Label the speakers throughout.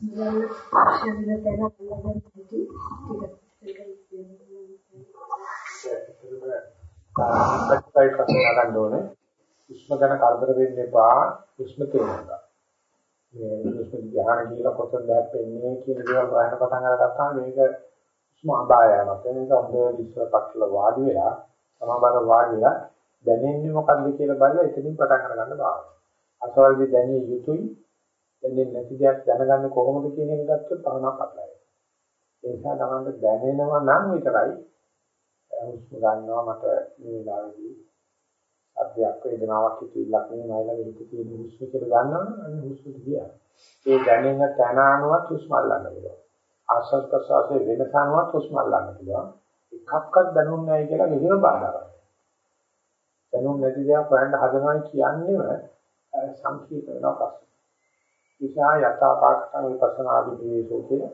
Speaker 1: අක්ෂර දෙන අල්ලගෙන හිටි
Speaker 2: ටික ටික ගන්න ඕනේ. උෂ්ම ගැන කරදර වෙන්න එපා. උෂ්ම තේරෙනවා. මේ උෂ්ම ධ්‍යාන කියලා කොතනද හැප්පෙන්නේ කියන දේවල් හොයන්න පටන් අරගත්තාම මේක උෂ්ම අභායයක්. ඒ නිසා හොඳ ඉස්සර පක්ෂල වාඩි වෙලා සමබර වාඩි වෙලා දැනෙන්නේ මොකද්ද කියලා බලලා එතනින් පටන් අරගන්න බාරයි. අසවලදී දැනිය යුතුයි. දැනෙන්නේ නැති දෙයක් දැනගන්න කොහොමද කියන එක ගත්තොත් පරණක් අත්ලයි. ඒ නිසා තමයි දැනෙනවා නම් විතරයි හුස්ම ගන්නවා මට මේ වෙලාවේදී අධ්‍යක් වේදනාවක් හිතෙල්ලක් නෙමෙයි මයිලා හිත තියෙන හුස්ම කියලා ගන්නවා අන්න හුස්ම දිහා. ඒ දැනෙන තන අනුවත් හුස්ම අල්ලන්න පුළුවන්. ආශ්වාස ප්‍රශ්වාසයේ වෙනස අනුවත් හුස්ම අල්ලන්න පුළුවන්. එකක්වත් දැනුන්නේ නැහැ කියලා කිසිම බාධාවක්. දැනුම් නැති දේවල් හොයන්න හදනවා කියන්නේම සංකීර්ණ වෙනවා ප්‍රශ්න. විසා යථාපාකතන විපස්සනා විදේශෝ කියලා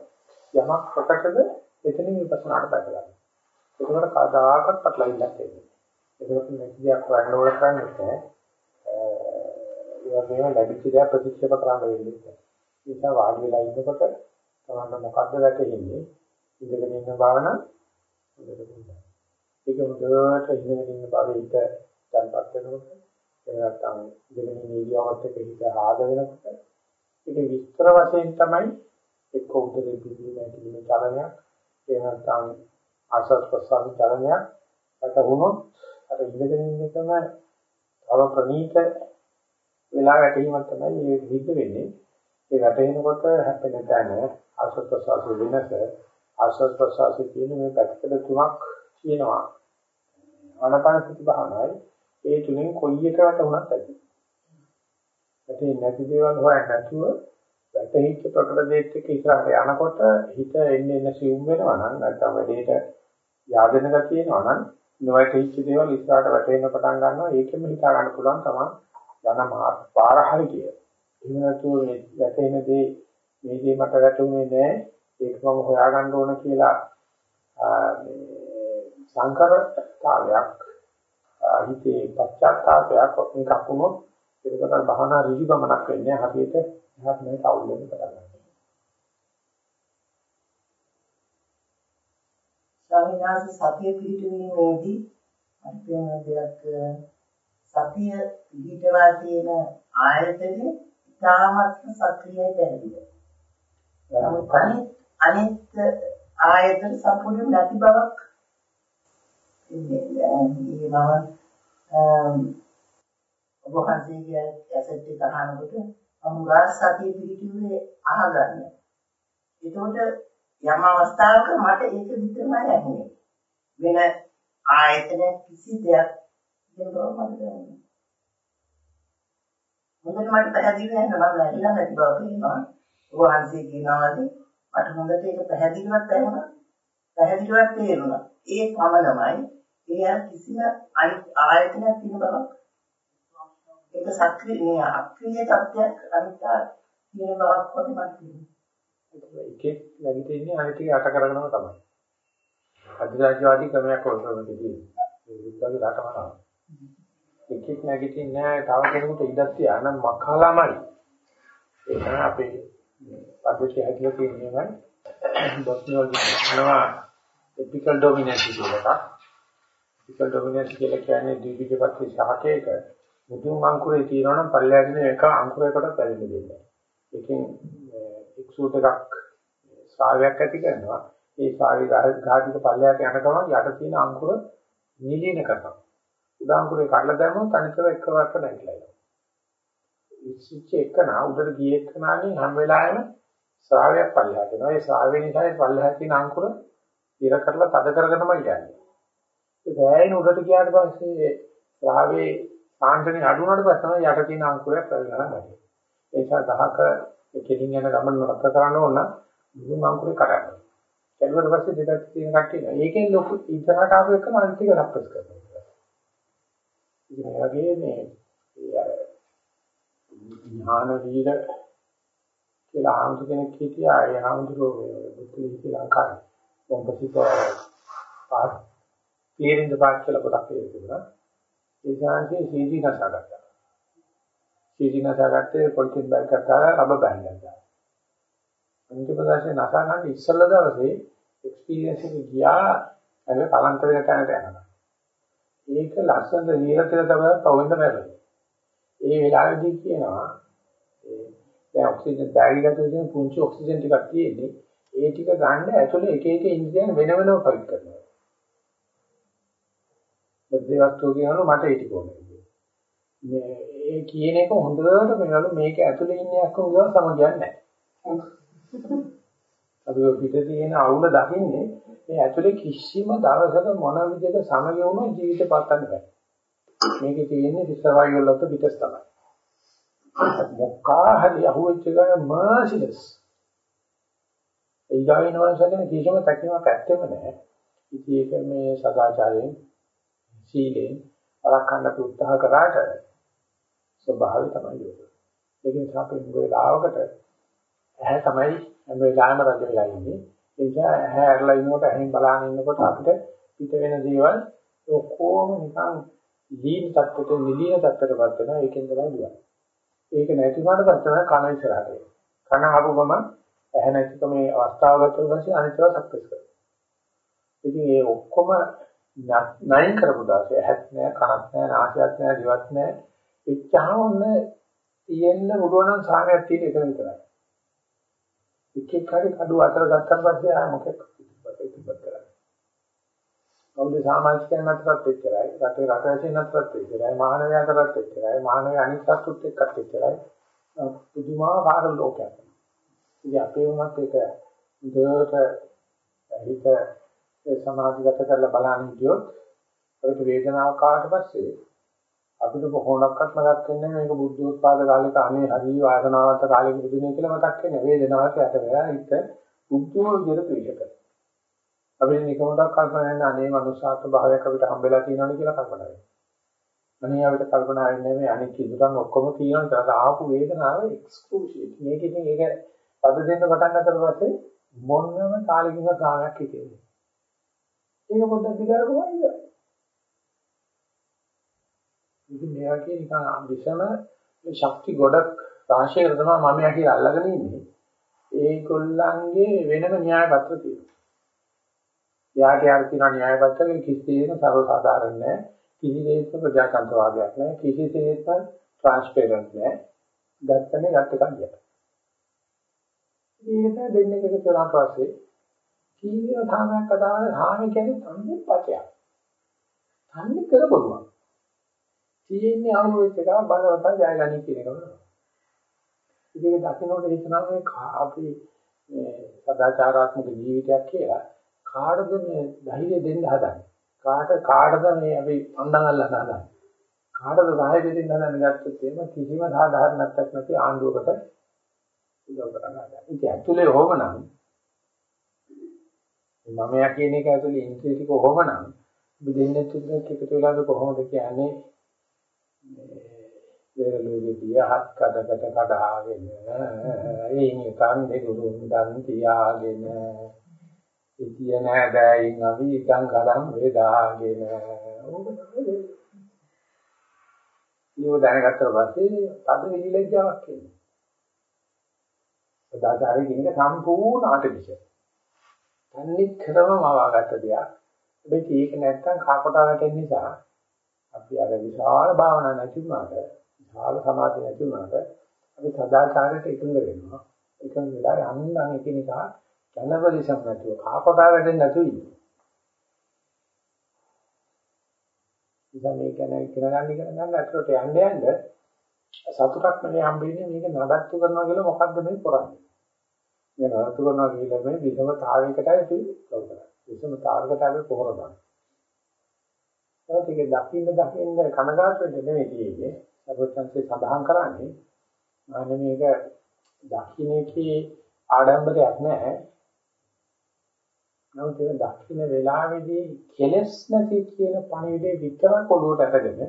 Speaker 2: යමක් ප්‍රකටද එතනින් විපස්සනාට පැටලෙනවා. ඒකවල කදාකත් පටලවිල්ලක් එන්නේ. ඒකත් නැති දෙයක් හොයන්න ඕන කරන්නේ නැහැ. ඒ වගේම ලැබිච්ච දේ ප්‍රතික්ෂේප කරන්න වෙන්නේ නැහැ. ඒ නිසා වාඩි වෙලා ඉන්නකොට තමන්න මොකද්ද වැටෙන්නේ? ඉඳගෙන ඉන්න භාවනා ඒක හොඳට ඉඳගෙන ඉන්න භාවයේ හිත තැන්පත් වෙනකොට එහෙම නැත්නම් ඉඳගෙන ඉන්න ඉරියව්වත් එක්ක හිත ආද වෙනකොට ඉතින් විස්තර වශයෙන් තමයි එක්ක උදේ පිළිම ඇතිවීම චලනයක්. එහෙම නැත්නම් ආසස් ප්‍රසන්න චලනයක්. ඇති වුණොත් අර ඉඳගෙන ඉන්නකම තව ප්‍රණීත වෙලා වැටීමක් තමයි මේ සිද්ධ වෙන්නේ. ඒ වැටෙනකොට හැපෙන තැන ආසස් ප්‍රසන්න වෙනස ආසස් ප්‍රසන්න කියන මේ පැතිකඩ තුනක් කියනවා ආනපන සති භාවනාවේ ඒ තුنين කොයි එකකට වුණත් ඇති. ඒකේ නැති දේවල් හොයන්න නැතුව වැටහිච්ච ප්‍රකට දෙයක් එක්ක ඉස්සරහට යනකොට හිත එන්නේ එන්න සිවුම් වෙනවා නම් නැත්නම් වැඩේට යාදෙන ගතිය එනවා නම් නොවැටහිච්ච දේවල් ඉස්සරහට වැටෙන්න පටන් ගන්නවා ඒකෙම හිතා ගන්න පුළුවන් තමයි යන පාර හරි කිය. එහෙම නැතුව මේ වැටෙන දේ මේ දේ මට වැටුනේ නෑ ඒක මම හොයාගන්න ඕන කියලා මේ සංකරතාවයක් හිතේ පශ්චාත්තාවයක් මේකක් වුණොත් ඒකට භවනා ඍජු ගමනක් වෙන්නේ හරියට එහාට මේක අවුල් වෙන්න පටන් ගන්නවා.
Speaker 3: ස්වාමීන් වහන්සේ සතිය පිහිටුවීමේදී අත්‍යවශ්‍ය දෙයක් සතිය පිහිටවා තියෙන ආයතනේ ඉතාමත් සක්‍රියයි දැනෙන්නේ. අනිත් අනිත් ආයතන සම්පූර්ණ නැති බවක් ඉන්නේ. ඔබ වහන්සේගේ ඇසෙට් එක අහනකොට අමුරා සතිය පිහිටුවේ අහගන්න. එතකොට යම් අවස්ථාවක මට ඒක විතරමයි ඇහුනේ. වෙන ආයතන කිසි දෙයක් කියන බව මට දැනුනේ. හොඳට මට පැහැදිලි වෙන්න මම ඇහිලා නැති බව කියනවා. ඔබ වහන්සේ කියනවාද මට හොඳට ඒක පැහැදිලිවත් ඇහුණා. පැහැදිලිවත් තේරුණා. ඒ පමණමයි ඒ කිසිම ආයතනයක් තියෙන බවක් ඒක සක්‍රීය අක්‍රීය තත්ත්වයක් අනිත්‍ය කියන බවක් වගේ මට තියෙනවා.
Speaker 2: එකෙක් නැගිටින්නේ අනිත් එක යට කරගෙනම තමයි. අධිරාජ්‍යවාදී ක්‍රමයක් වලදී ඒ විද්‍යාවේ රටමනවා. එකෙක් නැගිටින්නේ නැහැ තව කෙනෙකුට ඉඩක් තියා නම් මකලාමයි. ඒ තමයි අපේ පද්ධතිය හැදලා තියෙන්නේ බොස්නියල් කියනවා එපිකල් ඩොමිනන්සි කියලා එකක්. එපිකල් ඩොමිනන්සි කියලා කියන්නේ ද්විබීජපත්‍රි ශාකයක මුතුන් අංකුරේ තියෙනවා නම් පල්ලෑගෙන එක අංකුරයකට පැලෙන්න දෙන්නේ. ඒකෙන් එක්සූට් එකක් ශ්‍රාවයක් ඇති කරනවා. ඒ ශ්‍රාවී ගාධික පල්ලයට යන ගමන් යට තියෙන අංකුර නිලීන කරනවා. උඩ අංකුරේ කඩලා දැම්මොත් අනිතව එක්කවත් නැగిලා යනවා. ඉස්සිච්ච එකන උඩට ගිය එකනාගේ හැම වෙලාවෙම ශ්‍රාවයක් පල්ලයට එනවා. ඒ ශ්‍රාවය නිසා ඒ පල්ලයට තියෙන අංකුර ඉර කරලා තද කරගෙනම යන්නේ. ඒ බෑයින් උඩට ගියාට පස්සේ ශ්‍රාවේ සාන්ද්‍රණය අඩු වුණාට පස්සේ තමයි යට තියෙන අංකුරයක් පැලලා ගන්නේ. ඒ නිසා ගහක කෙලින් යන ගමන නතර කරන්න ඕන මුලින්ම අංකුරේ කඩන්න. කැඩුවට පස්සේ දෙකක් තියෙන කට්ටිය නෑ. ඒකෙන් ලොකු ඉස්සරහට ආපු එක අනිත් එක රක්කස් කරනවා. ඉතින් ඒ වගේ මේ ඥාන වීර කියලා ආම්තු කෙනෙක් හිටියා. ඒ ආම්තුරෝ බුද්ධලි ශ්‍රී ලංකාවේ. කොම්පසිට පාස් ක්ලියරින් ද පාස් කියලා පොඩක් කියනවා. ඒ ශාන්තිය සීජී නසගත්තා. සීජී නසගත්තේ පොලිතින් බයික් එකක් දාලා රබ බෑන්ඩ් එකක් දාලා. අන්තිම දවසේ නසා ගන්න ඉස්සෙල්ලා දවසේ එක්ස්පීරියන්ස් එක ගියා අර කලන්තර තැනට යනවා. ඒක ලස්සන ලියලා කියලා තමයි පවෙන්න බැහැ. ඒ වෙලාවේදී කියනවා දැන් ඔක්සිජන් බැරි ගන්න තියෙන පුංචි ඔක්සිජන් ටිකක් තියෙන්නේ ඒ ටික ගන්න ඇතුලේ එක එක ඉන්ද්‍රියන් වෙන වෙනම පරික් කරනවා. බද්ධ වස්තු කියනවලු මට ඒ ටික ඕනේ. මේ ඒ කියන එක හොඳට වෙනවලු මේක ඇතුලේ ඉන්නේ අක්කම ගාව සමගියක් නැහැ. අපි ඔය පිට තියෙන අවුල දකින්නේ මේ ඇතුලේ කිසිම දවසක මොන විදිහක සමගිය වුණොත් ජීවිත පත්තන්න බෑ. මේකේ තියෙන්නේ සර්වයිවල් ඔෆ් ද පිටස් තමයි. මොකා හරි අහුවෙච්ච ගමන් මර්සිලස්. ඒ ගාවින වංශයෙන් කිසිම තැකීමක් ඇත්තෙම නැහැ. ඉතින් ඒක මේ සදාචාරයෙන් සීලෙන් අරකන්න උත්සාහ කරාට ස්වභාවය තමයි ඒක. ඒක නිසා අපි වෙලාවකට ඇහැ තමයි හැම වෙලාවෙම රජ වෙලා ඉන්නේ. ඒ නිසා ඇහැ ඇරලා ඉන්නකොට ඇහෙන් බලන ඉන්නකොට අපිට පිට වෙන දේවල් ඔක්කොම නිකන් ලීන තත්ත්වයට නිලීන තත්ත්වයටපත් වෙනවා. ඒකෙන් තමයි දුවන්නේ. ඒක නැති වුණාට පස්සේ කන ඉස්සරහට එනවා. කන ආපු ගමන් ඇහැ නැතිකම මේ අවස්ථාව ගත්තොත් පස්සේ අනිත්‍යව සක්සස් කරනවා. ඉතින් ඒ ඔක්කොම නයින් කරපු දාසේ ඇහත් නැහැ, කනත් නැහැ, නාසයත් නැහැ, දිවත් නැහැ. එච්චහම ඔන්න තියෙන්න පුළුවන් නම් සාමයක් තියෙන එක විතරයි. එක එක හරි කඩු අතර ගත්තන් පස්සේ ආය මොකෙක් ඉතිපත් කරන්නේ. කවුද සමාජිකයන් අතරත් එච්චරයි, රටේ රටවැසියන් අතරත් එච්චරයි, මානවයා අතරත් එච්චරයි, මානවයා අනිත් සතුත් එක්කත් එච්චරයි. පුදුමාකාර ලෝකයක්. ඉතින් අපේ වුණත් ඒක දෙවට හිත සමාධිගත කරලා බලන්න ගියොත් අපිට වේදනාවක් ආවට පස්සේ අපිට කොහොමඩක්වත් මතක් වෙන්නේ මේක බුද්ධ උත්පාද කාලේක අනේ හරි වාසනාවන්ත කාලෙක බුදුනේ කියලා මතක් වෙන්නේ වේදනාවට යට වෙලා හිත බුද්ධෝ විදිහට පිළිගත. අපි නිකමඩක් කල්පනා කරන අනේ මනුෂ්‍යාත්ම භාවයක් අපිට හම්බෙලා තියෙනවනේ කියලා කල්පනා කරනවා. අනේ අපිට කල්පනා වෙන්නේ මේ අනිත් කිදුරන් ඔක්කොම තියෙනවා ඒක ආපු වේදනාව එක්ස්ක්ලූසිව්. මේක ඉතින් ඒක පද දෙන්න පටන් ගන්නතර පස්සේ මොනම කාලෙකින්ම කාලයක් හිතෙන්නේ. ඒක පොඩ්ඩක් දිගාරපුවා ඉවරයි. ඉතින් මේ වගේ නිකන් විසම ශක්ති ගොඩක් රාශියකට තමයි මම යා කියලා අල්ලගෙන ඉන්නේ. ඒගොල්ලන්ගේ වෙනම න්‍යාය පත්‍ර තියෙනවා. යාට යාට තියෙන න්‍යාය පත්‍රයෙන් කිසිසේත්ම සර්ව සාධාරණ නැහැ. කිසිසේත්ම ප්‍රජාතන්ත්‍රවාදයක් නැහැ. කිසිසේත්ම ට්‍රාන්ස්පරන්ට් නැහැ. ගත්තනේ ගත්ත කන්දියක්. මේකට දෙන්නේ එක කරාට පස්සේ කීවිය තාමයක් කතාවල හාමි කියන්නේ තන්නේ පචයක්. තන්නේ කරබලුවක්. තියෙන්නේ අහු වෙච්ච එක බලවතා ජයගනි කියන එක නේද? ඉතින් දකින්නකොට හිතනවා මේ අපි මේ සදාචාරාත්මක ජීවිතයක් කියලා කාටද මේ ධෛර්යය දෙන්න හදන්නේ? කාට කාටද මේ අපි පන්දන් අල්ලන්න හදන්නේ? කාටද ධෛර්යය දෙන්න හදන්නේ ගත්තොත් එහෙම කිසිම සාධාරණත්වයක් නැති ආණ්ඩුවකට උදව් කරන්න හදන්නේ. ඉතින් ඇතුලේ ඕමනම් මම යා කියන එක ඇතුලේ ඉන්ද්‍රිය ටික ඕමනම් දෙන්නේ තුනක් එකතු වෙලාද කොහොමද කියන්නේ? වේරලෝකෙදී හත් කඩකට කඩාගෙන එයින් කන් දෙකුරුන් දන් තියාගෙන. ඉතිය නෑදෑයින් අපි ඉකන් කඩම් වේදාගෙන. ඕක තමයි. ඊව දැනගත්ත පස්සේ පද විලිලැජ්ජාවක් එන්නේ සදාචාරය කියන එක සම්පූර්ණ ආටිෆිෂල් තන්නේ ක්‍රම මවාගත්ත දෙයක් හැබැයි ඒක නැත්තම් කාකොටා වැටෙන නිසා අපි අර විශාල භාවනා නැති වුණාට විශාල සමාධිය නැති වුණාට අපි සදාචාරයට එකඟ වෙනවා. එකඟ වෙලා යන්න එකිනෙකා ජනපරිසම් නැතුව කාපටා වැඩෙන්නේ නැතුව ඉන්නවා. ඉතින් මේ ගැන ඉගෙන ගන්න ඉගෙන ගන්න අතරට යන්න යන්න සතුටක් නෙමෙයි හම්බෙන්නේ මේක නඩත්තු කරනවා කියලා මොකද්ද මේ කරන්නේ. මේ නඩත්තු කරනවා කියලා මේ විසම තාවයකටයි අපි කරන්නේ. විසම තාවයකට අපි පොහොර දානවා. ඒත් ඒක දකින්න දකින්න කනගාටු වෙන්න නෙමෙයි තියෙන්නේ. සර්වඥන්සේ සඳහන් කරන්නේ අනේ මේක දකින්නකේ ආඩම්බරයක් නැහැ. නමුත් ඒක දකින්න වෙලාවේදී කෙලස් නැති කියන පණිවිඩේ විතරක් ඔළුවට අටගෙන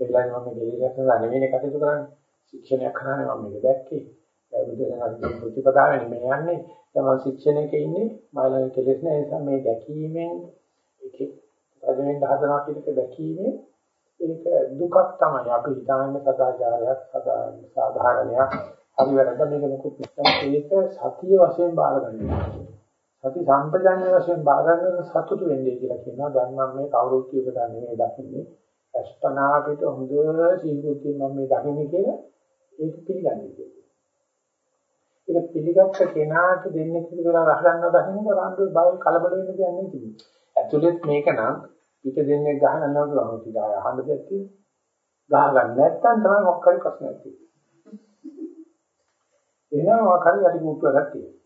Speaker 2: ඒගොල්ලන් මම දෙලියක් නෙමෙයි කටයුතු කරන්නේ. ශික්ෂණයක් කරන්නේ මම මේක දැක්කේ. ඒ බුදුසසුන ප්‍රතිපදාවෙන් මේ යන්නේ. තමයි ශික්ෂණයක ඉන්නේ. මයිලගේ කෙලස් නැහැ. මේ දැකීමෙන් ඒකේ රජෙන් හදනවා කියන එක දැකීමේ ඒක දුකක් තමයි අපි හිතන්නේ සදාචාරයක් සාධාරණයක් හරි වැරද්ද මේක මොකුත් නැත්නම් ඒක සතිය වශයෙන් බාර ගන්නවා. සති සම්පජන්‍ය වශයෙන් බාර ගන්න සතුටු වෙන්නේ කියලා කියනවා. දැන් මම මේ කවුරුත් කියපදා නෙමෙයි දකින්නේ. අස්පනා පිට හොඳ සීගුත්ති මම මේ දකින්නේ කියලා ඒක පිළිගන්නේ කියලා. ඒක පිළිගත්ත කෙනාට දෙන්නේ කියලා රහ ගන්නවා දකින්නට රාන්දුවේ බය කලබල වෙන්න දෙයක් නෙවෙයි. ඇතුළෙත් මේක නම් පිට දෙන්නේ ගහන නෝන ලොහොත් ඉඳලා අහන්න දෙයක් තියෙනවා. ගහ ගන්න නැත්නම් තමයි මොකක් හරි ප්‍රශ්නයක් තියෙන්නේ. එහෙනම් මොකක් හරි යටි කුට්ටුවක් තියෙනවා.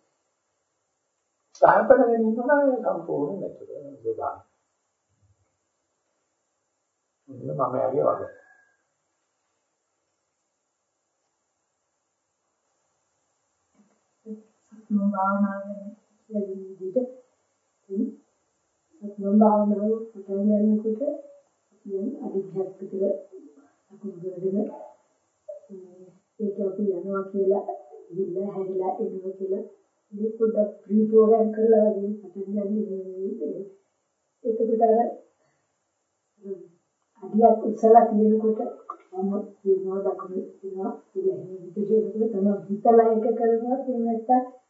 Speaker 2: සාහපඩගෙන ඉන්නවා සම්පූර්ණ නැතුව දුබා. මොකද මම ඇගේ වගේ.
Speaker 1: සක්මන් භාවනාවෙන් කියන විදිහට සක්මන් භාවනාව පටන් ගන්නකොට කියන අධිධ්‍යාත්මික අකුරු කරගෙන ඒක අපි යනවා කියලා ඉන්න හැරිලා එනවා කියලා මේ පොඩ්ඩක් ප්‍රී ප්‍රෝග්‍රෑම් කරලා වගේ පටන් ගන්න එතකොට අර අඩියක් උසලා තියෙනකොට මම කියනවා දකුණු කියනවා කියලා එහෙම විදිහට තමයි හිතලා එක කරනවා ඒ නැත්තම් අර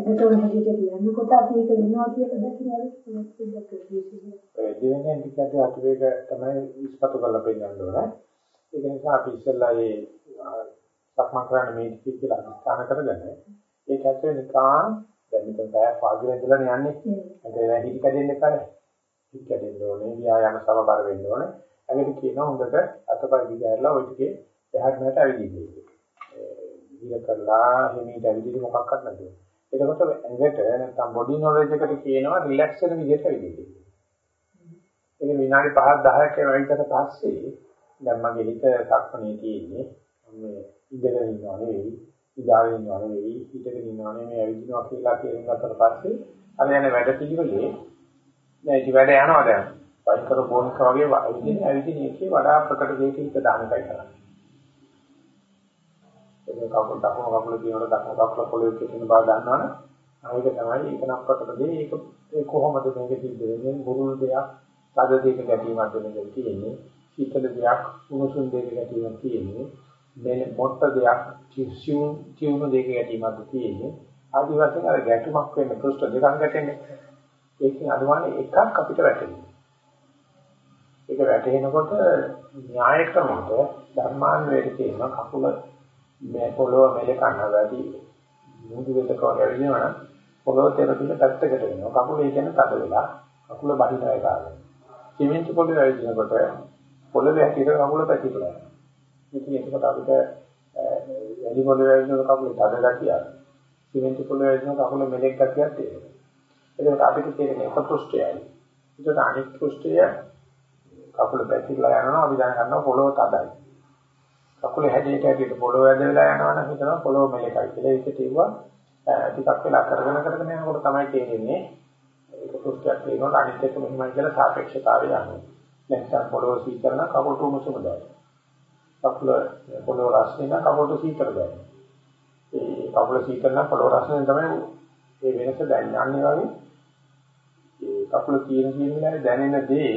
Speaker 1: එකට ඕන හැටියට කියනකොට අපි ඒක වෙනවා කියලා දැකිනවා පොඩ්ඩක් කරගන්න.
Speaker 2: ඒ දෙවෙනි ඉන්දිකේටර් අතුවේක තමයි ඉස්පතු කරලා පෙන්නන්න ඕනේ. ඒක නිසා අපි ඉස්සෙල්ලා මේ සක්මන් කරන්න මේ ටික කියලා අනිස්ථාන කරගෙන ඒක ඇත්තට නිකන් දැන් මෙතන පැය පාගිලා ඉඳලා යන්නේ. ඒක හිත කැදෙන්න එපා. හිත කැදෙන්න ඕනේ. ව්‍යායාම සමබර වෙන්න ඕනේ. ඒකට කියනවා හොඳට අතපය දිගහැරලා ওই ටිකේ එහාට මෙහාට ඇවිදින්න. ඉර කරලා හිමීට ඇවිදින්න මොකක්වත් නැතුව. එතකොට ඇඟට නැත්නම් බොඩි නොලෙජ් එකට කියනවා රිලැක්ස් වෙන විදිහට ඇවිදින්න. ඒක විනාඩි 5ක් 10ක් වෙනවිතර පස්සේ දැන් මගේ හිත සක්මනේ තියෙන්නේ. මේ ඉඳගෙන ඉන්නව නෙවෙයි ඉඳාගෙන ඉන්නව නෙවෙයි හිටගෙන ඉන්නව නෙවෙයි ඇවිදිනවා කියලා තේරුම් ගත්තට පස්සේ අර යන වැඩ පිළිවෙලේ දැන් ඉති වැඩ යනවා දැන්. වයින් කර බෝනික වගේ ඇවිදින ඇවිදින එකේ වඩා ප්‍රකට දෙයක හිත දාන එකයි කරන්නේ. ඒක කකුල දකුණු කකුල කියනකොට දකුණු කකුල පොළවේ තියෙන බව දන්නවනේ. ඒක තමයි ඒක නම් ප්‍රකට දෙය ඒක ඒ කොහොමද මේක සිද්ධ වෙන්නේ? මුරුල් දෙයක් තද දෙයක ගැටීමක් වෙන තියෙන්නේ? සීතල දෙයක් උණුසුම් දෙයක ගැටීමක් තියෙන්නේ? මේ මොට්ට දෙයක් කිසියුම් කියුණු දෙයක ගැටීමක් තියෙන්නේ? ආදි වශයෙන් අර ගැටුමක් වෙන්න පෘෂ්ඨ දෙකක් ගැටෙන්නේ. ඒකෙන් අනුමානේ එකක් අපිට වැටෙනවා ඒක වැටෙනකොට න්‍යාය ක්‍රමයට ධර්මාන්වේද කියන කකුල මේ පොළොව මෙලකන්න වැඩි මුදු වෙතක වගේ පොළොව තෙරපින පැත්තකට වෙනවා කකුල ඒ කියන්නේ තද වෙලා කකුල බහිලා ගන්නවා සිමෙන්ති පොළොවේ වැදිනකොට පොළොවේ හැටියට කකුල පැතිරලා යනවා. ඉතින් ඒකට අපිට වැඩි පොළොවේ වැදිනකොට කකුල තද ගතිය සිමෙන්ති පොළොවේ වැදිනකොට කකුල මෙලෙක් ගතියක් තියෙනවා. ඒකට අපිට තියෙන එක පෘෂ්ඨයයි. ඒකට අනිත් පෘෂ්ඨය කකුල පැතිරලා යනවා අපි දැන ගන්නවා පොළොව තදයි. කකුලේ හැදීට හැදීට පොළොව ඇදලා යනවා නම් හිතනවා පොළොව මෙලකයි කියලා. ඒක තියුවා ටිකක් වෙලා කරගෙන කරගෙන යනකොට තමයි තේරෙන්නේ ඒක පෘෂ්ඨයක් තියෙනවා අනිත් එක මෙහෙමයි කියලා සාපේක්ෂතාවය යනවා නැත්නම් පොළොව සීකරන කකුලට උණුසුම දැනෙනවා කකුල පොළොව රස්නේ නම් කකුලට සීතල දැනෙනවා ඒ කකුල සීකරන පොළොව රස්නේ තමයි ඒ වෙනස දැනන්නේ. වගේ ඒ කකුල තියෙන කියන වෙලාවේ දැනෙන දේ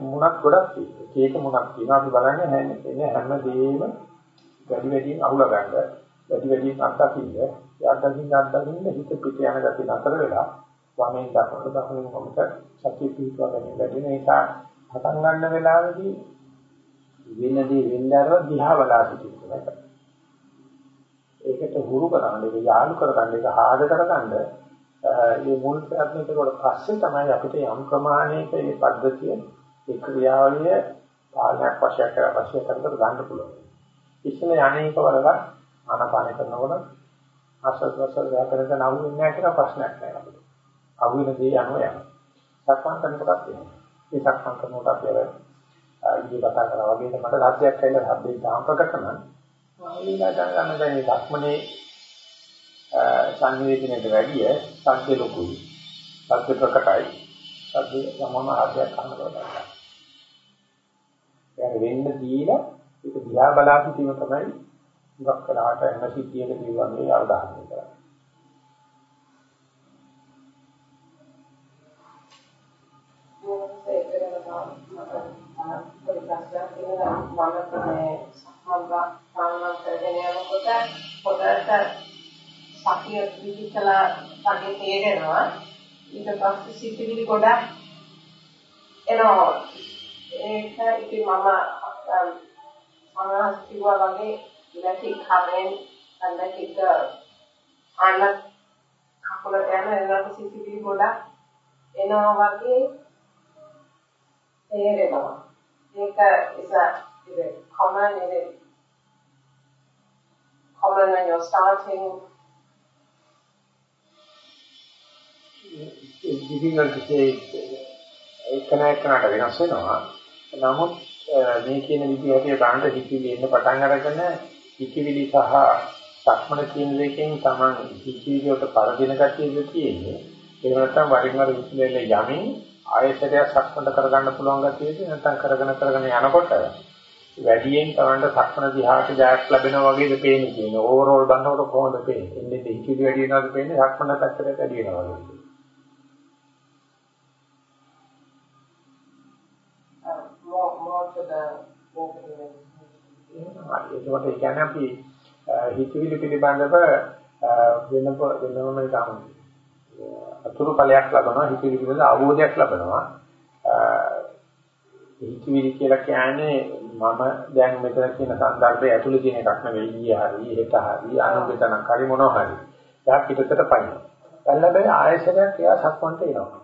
Speaker 2: මුණක් ගොඩක් තියෙනවා. කේක මුණක් තියෙනවා. අපි බලන්නේ හැම හැම දෙයක්ම වැඩි වැඩියෙන් අහුලා ගන්න. වැඩි වැඩියෙන් අත්දකින්න. ඒ අත්දකින්න අත්දකින්න හිත පිට යන ගැටි නතර වෙලා වමෙන් දකුණට දකුණෙන් වමට සතිය පිටවා ගැනීම වැඩි නිසා පටන් ගන්න වෙලාවේදී වෙනදී වෙන්දරව දිහා බලා සිටින්න. ඒකට හුරු කරන්න, ඒක යාලු කරගන්න, ඒක ආද කරගන්න මේ මුල් ප්‍රයත්න කරලා පස්සේ තමයි අපිට යම් ප්‍රමාණයක මේ පද්ධතිය ඒ ක්‍රියාවලිය පාලනයක් වශයෙන් කරලා වශයෙන් කරකට ගන්න පුළුවන්. ඉස්සෙල්ලා යන්නේක වලක ආනාපාන කරනකොට ආශ්වාස ප්‍රශ්වාස ව්‍යාකරණ නවු වෙන්නේ නැහැ කියලා ප්‍රශ්නයක් නැහැ අපිට. අහු වෙන දේ යනවා යනවා. සක්මන් කරනකොටත් වෙනවා. මේ සක්මන් කරනකොට අපි අර ඉතින් කතා කරා වගේ මට සාධ්‍යයක් ඇවිල්ලා හබ්බේ තාම ප්‍රකට නම් ඊළඟ ගන්න දැන් මේ සක්මනේ සංවේදනයට වැඩිය සත්‍ය ලොකුයි. සත්‍ය ප්‍රකටයි. සත්‍ය සමම ආදයක් කරනකොට. ඒක වෙන්න දීලා ඒක දිහා බලා සිටීම තමයි මුගක් කරාට එන සිද්ධියක දිවන්නේ අවධානය කරන්නේ.
Speaker 4: මම මේ සම්මා පොඩට සතිය පිටිකලා වගේ තේරෙනවා. ඊට පස්සේ සිතිවිලි ගොඩක් එනවා. ඒක ඉතින් මම මම කිව්වා වගේ ඉලක්ක කමෙන් අන්නකිට අන්න කකුලට යන එනකොට සිතිවිලි ගොඩක් එනවා වගේ තේරෙනවා. ඒක is a is a common is a common when you're starting
Speaker 2: difficult to say එකන එකනට වෙනස් වෙනවා. නමුත් මේ කියන විදිහට ගන්න හිතවිලි එන්න පටන් අරගෙන හිතවිලි සහ සක්මන කියන දෙකෙන් තමයි හිතවිලි වලට පරදින කතියද තියෙන්නේ. ඒ නැත්නම් වරින් වර හිතවිලි යමින් ආයතනය සක්මන කරගන්න පුළුවන් ගතියද නැත්නම් කරගෙන කරගෙන යනකොට වැඩියෙන් තමන්ට සක්මන දිහාට ජයක් ලැබෙනවා වගේද පේන්නේ කියන්නේ. ඕවරෝල් බලනකොට කොහොමද පේන්නේ? එන්නේ හිතවිලි වැඩි වෙනවද පේන්නේ සක්මන පැත්තට වැඩි වෙනවා ඒකට ඒ කියන්නේ අපි හිතවිලි පිළිබඳව වෙන වෙනම ගන්න. අතුරු ඵලයක් ලබනවා හිතවිලි පිළිබඳ අවබෝධයක් ලබනවා. හිතවිලි කියලා කියන්නේ මම දැන් මෙතන කියන සංදර්භය ඇතුළේ තියෙන එකක් නෙවෙයි ඊයේ හරි හෙට හරි අනුගතනක් හරි මොනවා හරි. එයා පිටතට පයින්. එල්ලබැයි ආයසරයක් එයා සක්මන්ට එනවා.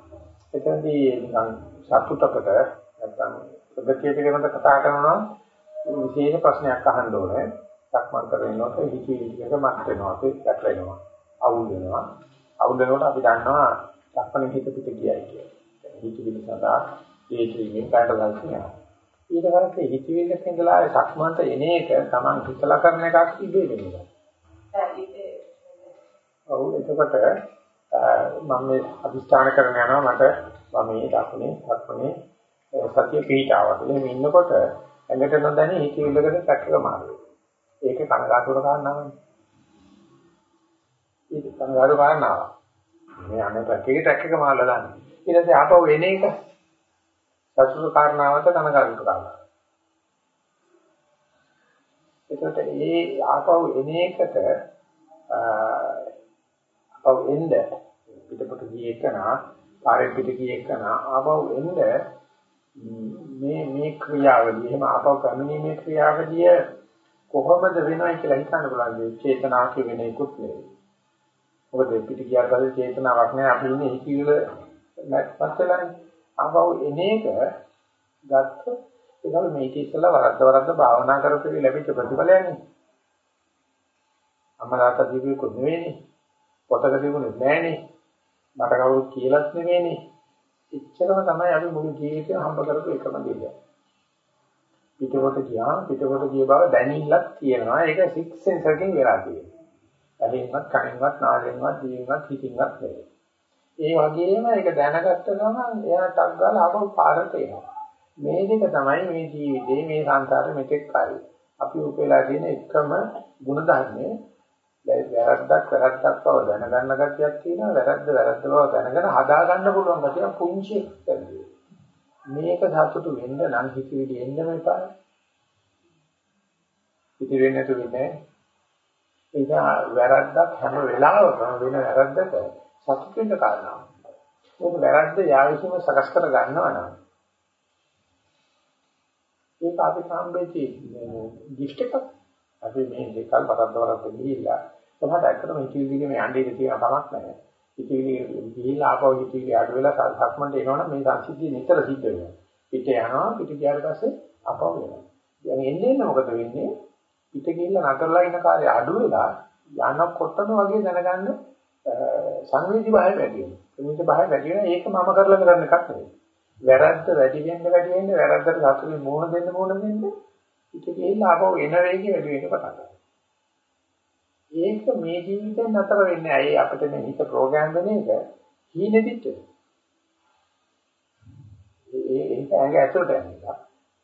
Speaker 2: එතනදී නිකන් සතුටකට නැත්නම් ප්‍රගතිය පිළිබඳ කතා කරනවා විශේෂ ප්‍රශ්නයක් අහන්න ඕනේ. සක්මන් කරනකොට හිතවිලි ටික මත් වෙනවා, පිටක් වෙනවා, අවුල් වෙනවා. අවුල් වෙනකොට අපි දන්නවා සක්මනේ හිත පිට ගියයි කියලා. හිතවිලි සඳහා ඒ ක්‍රීමෙන් කාට දැක්කේ. ඊට පස්සේ හිතවිලි ඉඳලා සක්මන්ට එන එක Taman හිතලා කරන එකක් ඉබේ වෙනවා. ඔව් එතකොට මම මේ අදිස්ථාන කරන යනවා මට මම මේ දකුණේ සක්මනේ සතිය පිටාවට. එහෙම ඉන්නකොට ඇඟට නොදැනී හිතවිල්ලකට පැක්කක මාරු ඒක කනගාටුවට කාරණාවනේ. ඒක කනගාටු කාරණාවක්. මේ අනේ පැක්කේ පැක්කක මාරලා දාන්නේ. ඊට පස්සේ ආපහු එන එක සතුටු කාරණාවට කනගාටුවට කාරණාවක්. එතකොට ඒ ආපහු එන එකට ආපහු එන්න පිටපොට ගියේ කනා පාරේ පිට ගියේ කනා ආපහු එන්න මේ මේ ක්‍රියාවලිය එහෙම ආපහු පැමිණීමේ ක්‍රියාවලිය කොහොමද වෙනවයි කියලා හිතන්න බලන්න චේතනාවක් වෙන එකකුත් නෙවෙයි. මොකද පිට ගියාට පස්සේ චේතනාවක් නැහැ අපි ඉන්නේ හිතිවිල නැත්පත් වෙලානේ. ආපහු එන එක ගත්තොත් ඒකම මේක ඉස්සලා වරද්ද වරද්ද භාවනා කරපු ලැබිච්ච ප්‍රතිඵලයනේ. අම්මලාට දීපු නෙවෙයිනේ. පොතක තිබුණේ නැහනේ. මට කවුරුත් කියලාත් නෙවෙයිනේ. එච්චරම තමයි අපි මුළු ජීවිතේ හම්බ කරපු එකම දේ. පිටකොට ගියා පිටකොට ගිය බව දැනෙන්නක් තියෙනවා. ඒක සික්ස් සෙන්ස් එකකින් වෙලා තියෙනවා. ඇහෙන්වත් කනින්වත් නාසයෙන්වත් දිවෙන්වත් හිතින්වත් නෙවෙයි. ඒ වගේම ඒක දැනගත්ත ගමන් එයා ටක් ගාලා ආපහු පාරට එනවා. මේ දෙක තමයි මේ ජීවිතේ මේ සංසාරෙ මෙතෙක් කාලේ. අපි උපේලා තියෙන එකම ಗುಣ ධර්මයේ වැරද්දක් වැරද්දක් බව දැනගන්න ගැතියක් තියෙනවා. වැරද්ද වැරද්ද බව දැනගෙන හදා ගන්න පුළුවන් ගැතිය පුංචි එක්කදී මේක සතුටු වෙන්න නම් හිතවිලි එන්නම එපා. හිතවිලි නැතු වෙන්නේ ඒක වැරද්දක් හැම වෙලාවකම වෙන වැරද්දක සතුටු වෙන්න කාරණාවක්. ඒක වැරද්ද යාවිසම සකස් කර ගන්නවා නම් ඒක අපි සම්බෙච්චි ගිෆ්ට් එකක්. අපි මේ දෙකල් වරද්ද වරද්ද ගිහිල්ලා තමයි ඇත්තටම හිතවිලි මේ යන්නේ තියෙන කමක් නැහැ. හිතවිලි ගිහිල්ලා ආපහු හිතවිලි අඩු වෙලා සක්මන්ට එනවනම් මේ සංසිද්ධිය නිතර සිද්ධ වෙනවා. පිට යනවා පිට ගියාට පස්සේ ආපහු එනවා. දැන් එන්නේ මොකද වෙන්නේ? පිට ගිහිල්ලා නතරලා ඉන්න කාර්ය අඩු වෙලා යනකොටම වගේ දැනගන්න සංවේදී භාවය වැඩි වෙනවා. සංවේදී භාවය වැඩි වෙන ඒක මම කරලා කරන එකක් නෙවෙයි. වැරද්ද වැඩි වෙන්න වැඩි වෙන්න වැරද්දට සතුටින් මෝහන දෙන්න මෝහන දෙන්න පිට ගිහිල්ලා ආපහු එන වේගය වැඩි වෙන්න පටන් ගන්නවා. ඒක මේ ජීවිතෙන් නතර වෙන්නේ ඇයි අපිට මේ හිත ප්‍රෝග්‍රෑම් වෙන එක හීනෙදිත් ඒ ඒක ඇඟ ඇතුළට යනවා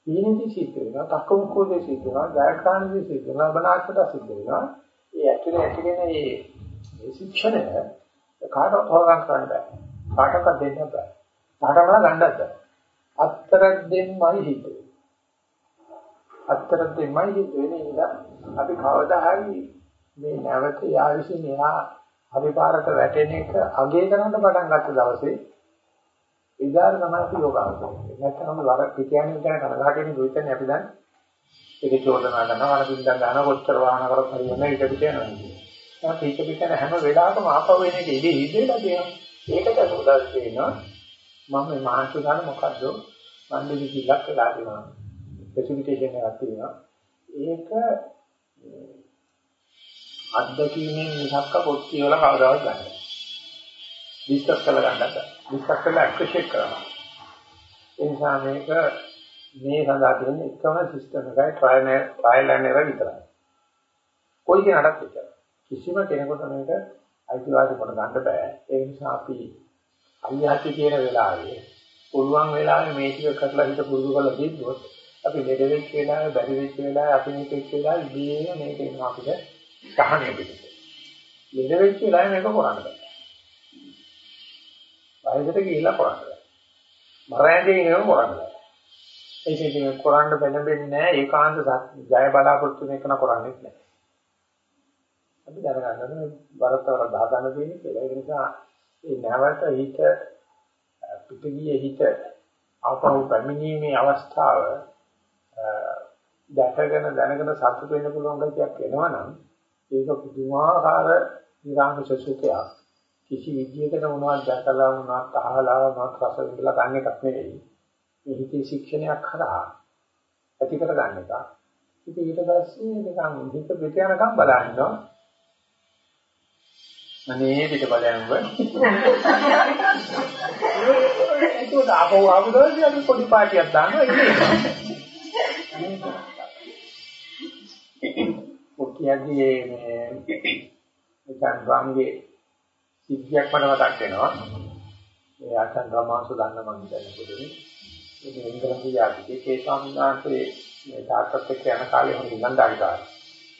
Speaker 2: හීනෙදි සිද්ධ වෙනවා තක්කමුක්කෝදේ සිද්ධ වෙනවා ජයග්‍රහණදී සිද්ධ වෙනවා බලාපොරොත්තු සිද්ධ වෙනවා. ඒ ඇතුළේ ඇතිවෙන මේ මේ ශික්ෂණය කාටවත් හොරගන්න කරන්න බෑ. කාටවත් දෙන්න බෑ. කාටවත් ගන්නත් බෑ. අත්තරක් දෙන්නයි හිතුවේ අත්තරක් දෙන්නයි හිතුවේ නේද අපි කවදා හරි මේ නැවත යා විසින් එහා අවිපාරක වැටෙන එක අගේ කරන්න පටන් ගත්ත දවසේ ඉදාර තමයි යෝගාවචරය. නැත්නම් වර පිටියන්නේ ගැන කනගාටුවෙන් දුවිතන්නේ අපි දැන් ඒක චෝදනා කරනවා වර බින්දන් ගන්න කොච්චර වාහන කරත් හරියන්නේ ඊට පිට යනවා කියන්නේ. ඒක පිට පිට යන හැම වෙලාවකම ආපහු එන එක ඉදී ඉදේලා තියෙනවා. ඒකට සෝදා කියනවා මම මේ මානසික ගන්න මොකද්ද? මන්නේ කිලක් වෙලා තියෙනවා. ස්පෙસિෆිකේෂන් එකක් තියෙනවා. ඒක අත්දැකීමෙන් මිසක්ක පොත් කියවලා කවදාවත් ගන්න බෑ. ඩිස්කස් කරලා ගන්නත් බෑ. ඩිස්කස් කරලා ඇප්‍රීෂিয়েට් කරනවා. ඒ නිසා මේක මේ සඳහා තියෙන එකම සිස්ටම් එකයි ට්‍රයල් ට්‍රයල් ඇන්ඩ් එරර් විතරයි. කොයි කෙනාටත් එච්චරයි. කිසිම කෙනෙකුට මේක අයිතිවාසිකම් ගන්න බෑ. ඒ නිසා අපි අයියාති කියන වෙලාවේ පුළුවන් වෙලාවේ මේ ටික කරලා හිත පුරුදු කරලා දීද්දොත් අපි ලෙඩ වෙච්ච වෙලාවේ බැරි වෙච්ච වෙලාවේ අපි මේක වෙච්ච වෙලාවේ ඉබේම මේක එනවා අපිට සහනය පිටට. ලෙඩ වෙච්ච වෙලාවේ මේක කරන්න බෑ. වයසට ගිහිල්ලා කරන්න බෑ. මරණයදී නේම කරන්න බෑ. ඒක ඉතින් කරන්න බැලෙන්නේ නැහැ ඒකාන්ත ජය බලාපොරොත්තු වෙන එක න කරන්නේ නැහැ. අපි දැනගන්න ඕනේ වරතවර දාගන්න තියෙන්නේ කියලා. ඒ නිසා ඒ නැවත හිත පිටගියේ හිත ආපහු පැමිණීමේ අවස්ථාව දැකගෙන දැනගෙන සතුට වෙන්න පුළුවන් ගතියක් එනවනම් ඒක පුදුමාකාර නිරාමිෂ සුඛයක්. කිසි විදියකට මොනවද දැකලා මොනවද අහලා මොනවද රස විඳලා ගන්න එකක් නෙවෙයි. මේ හිතේ ශික්ෂණයක් කරා ඇති කර ගන්න එක. ඉතින් ඊට පස්සේ නිකන් හිත පිට යනකම් බලනවා. අනේ පිට බලයන්ව. ඒක ආපහු ආපහු දවසේ අපි පොඩි පාටියක් දානවා ඉන්නේ. ඔකියදී මේ නිකන් රාම්ගේ සිද්ධියක් මට මතක් වෙනවා. ඒ ආචාන් රාමාංශ ගන්න මම හිතන්නේ පොදුනේ. ඒක එංගලන්තයේ යාදී ඒ ස්වාමීන් වහන්සේ මේ තාත්තත් එක්ක යන කාලේ හොඳ ඉඳන්දායි කාලේ.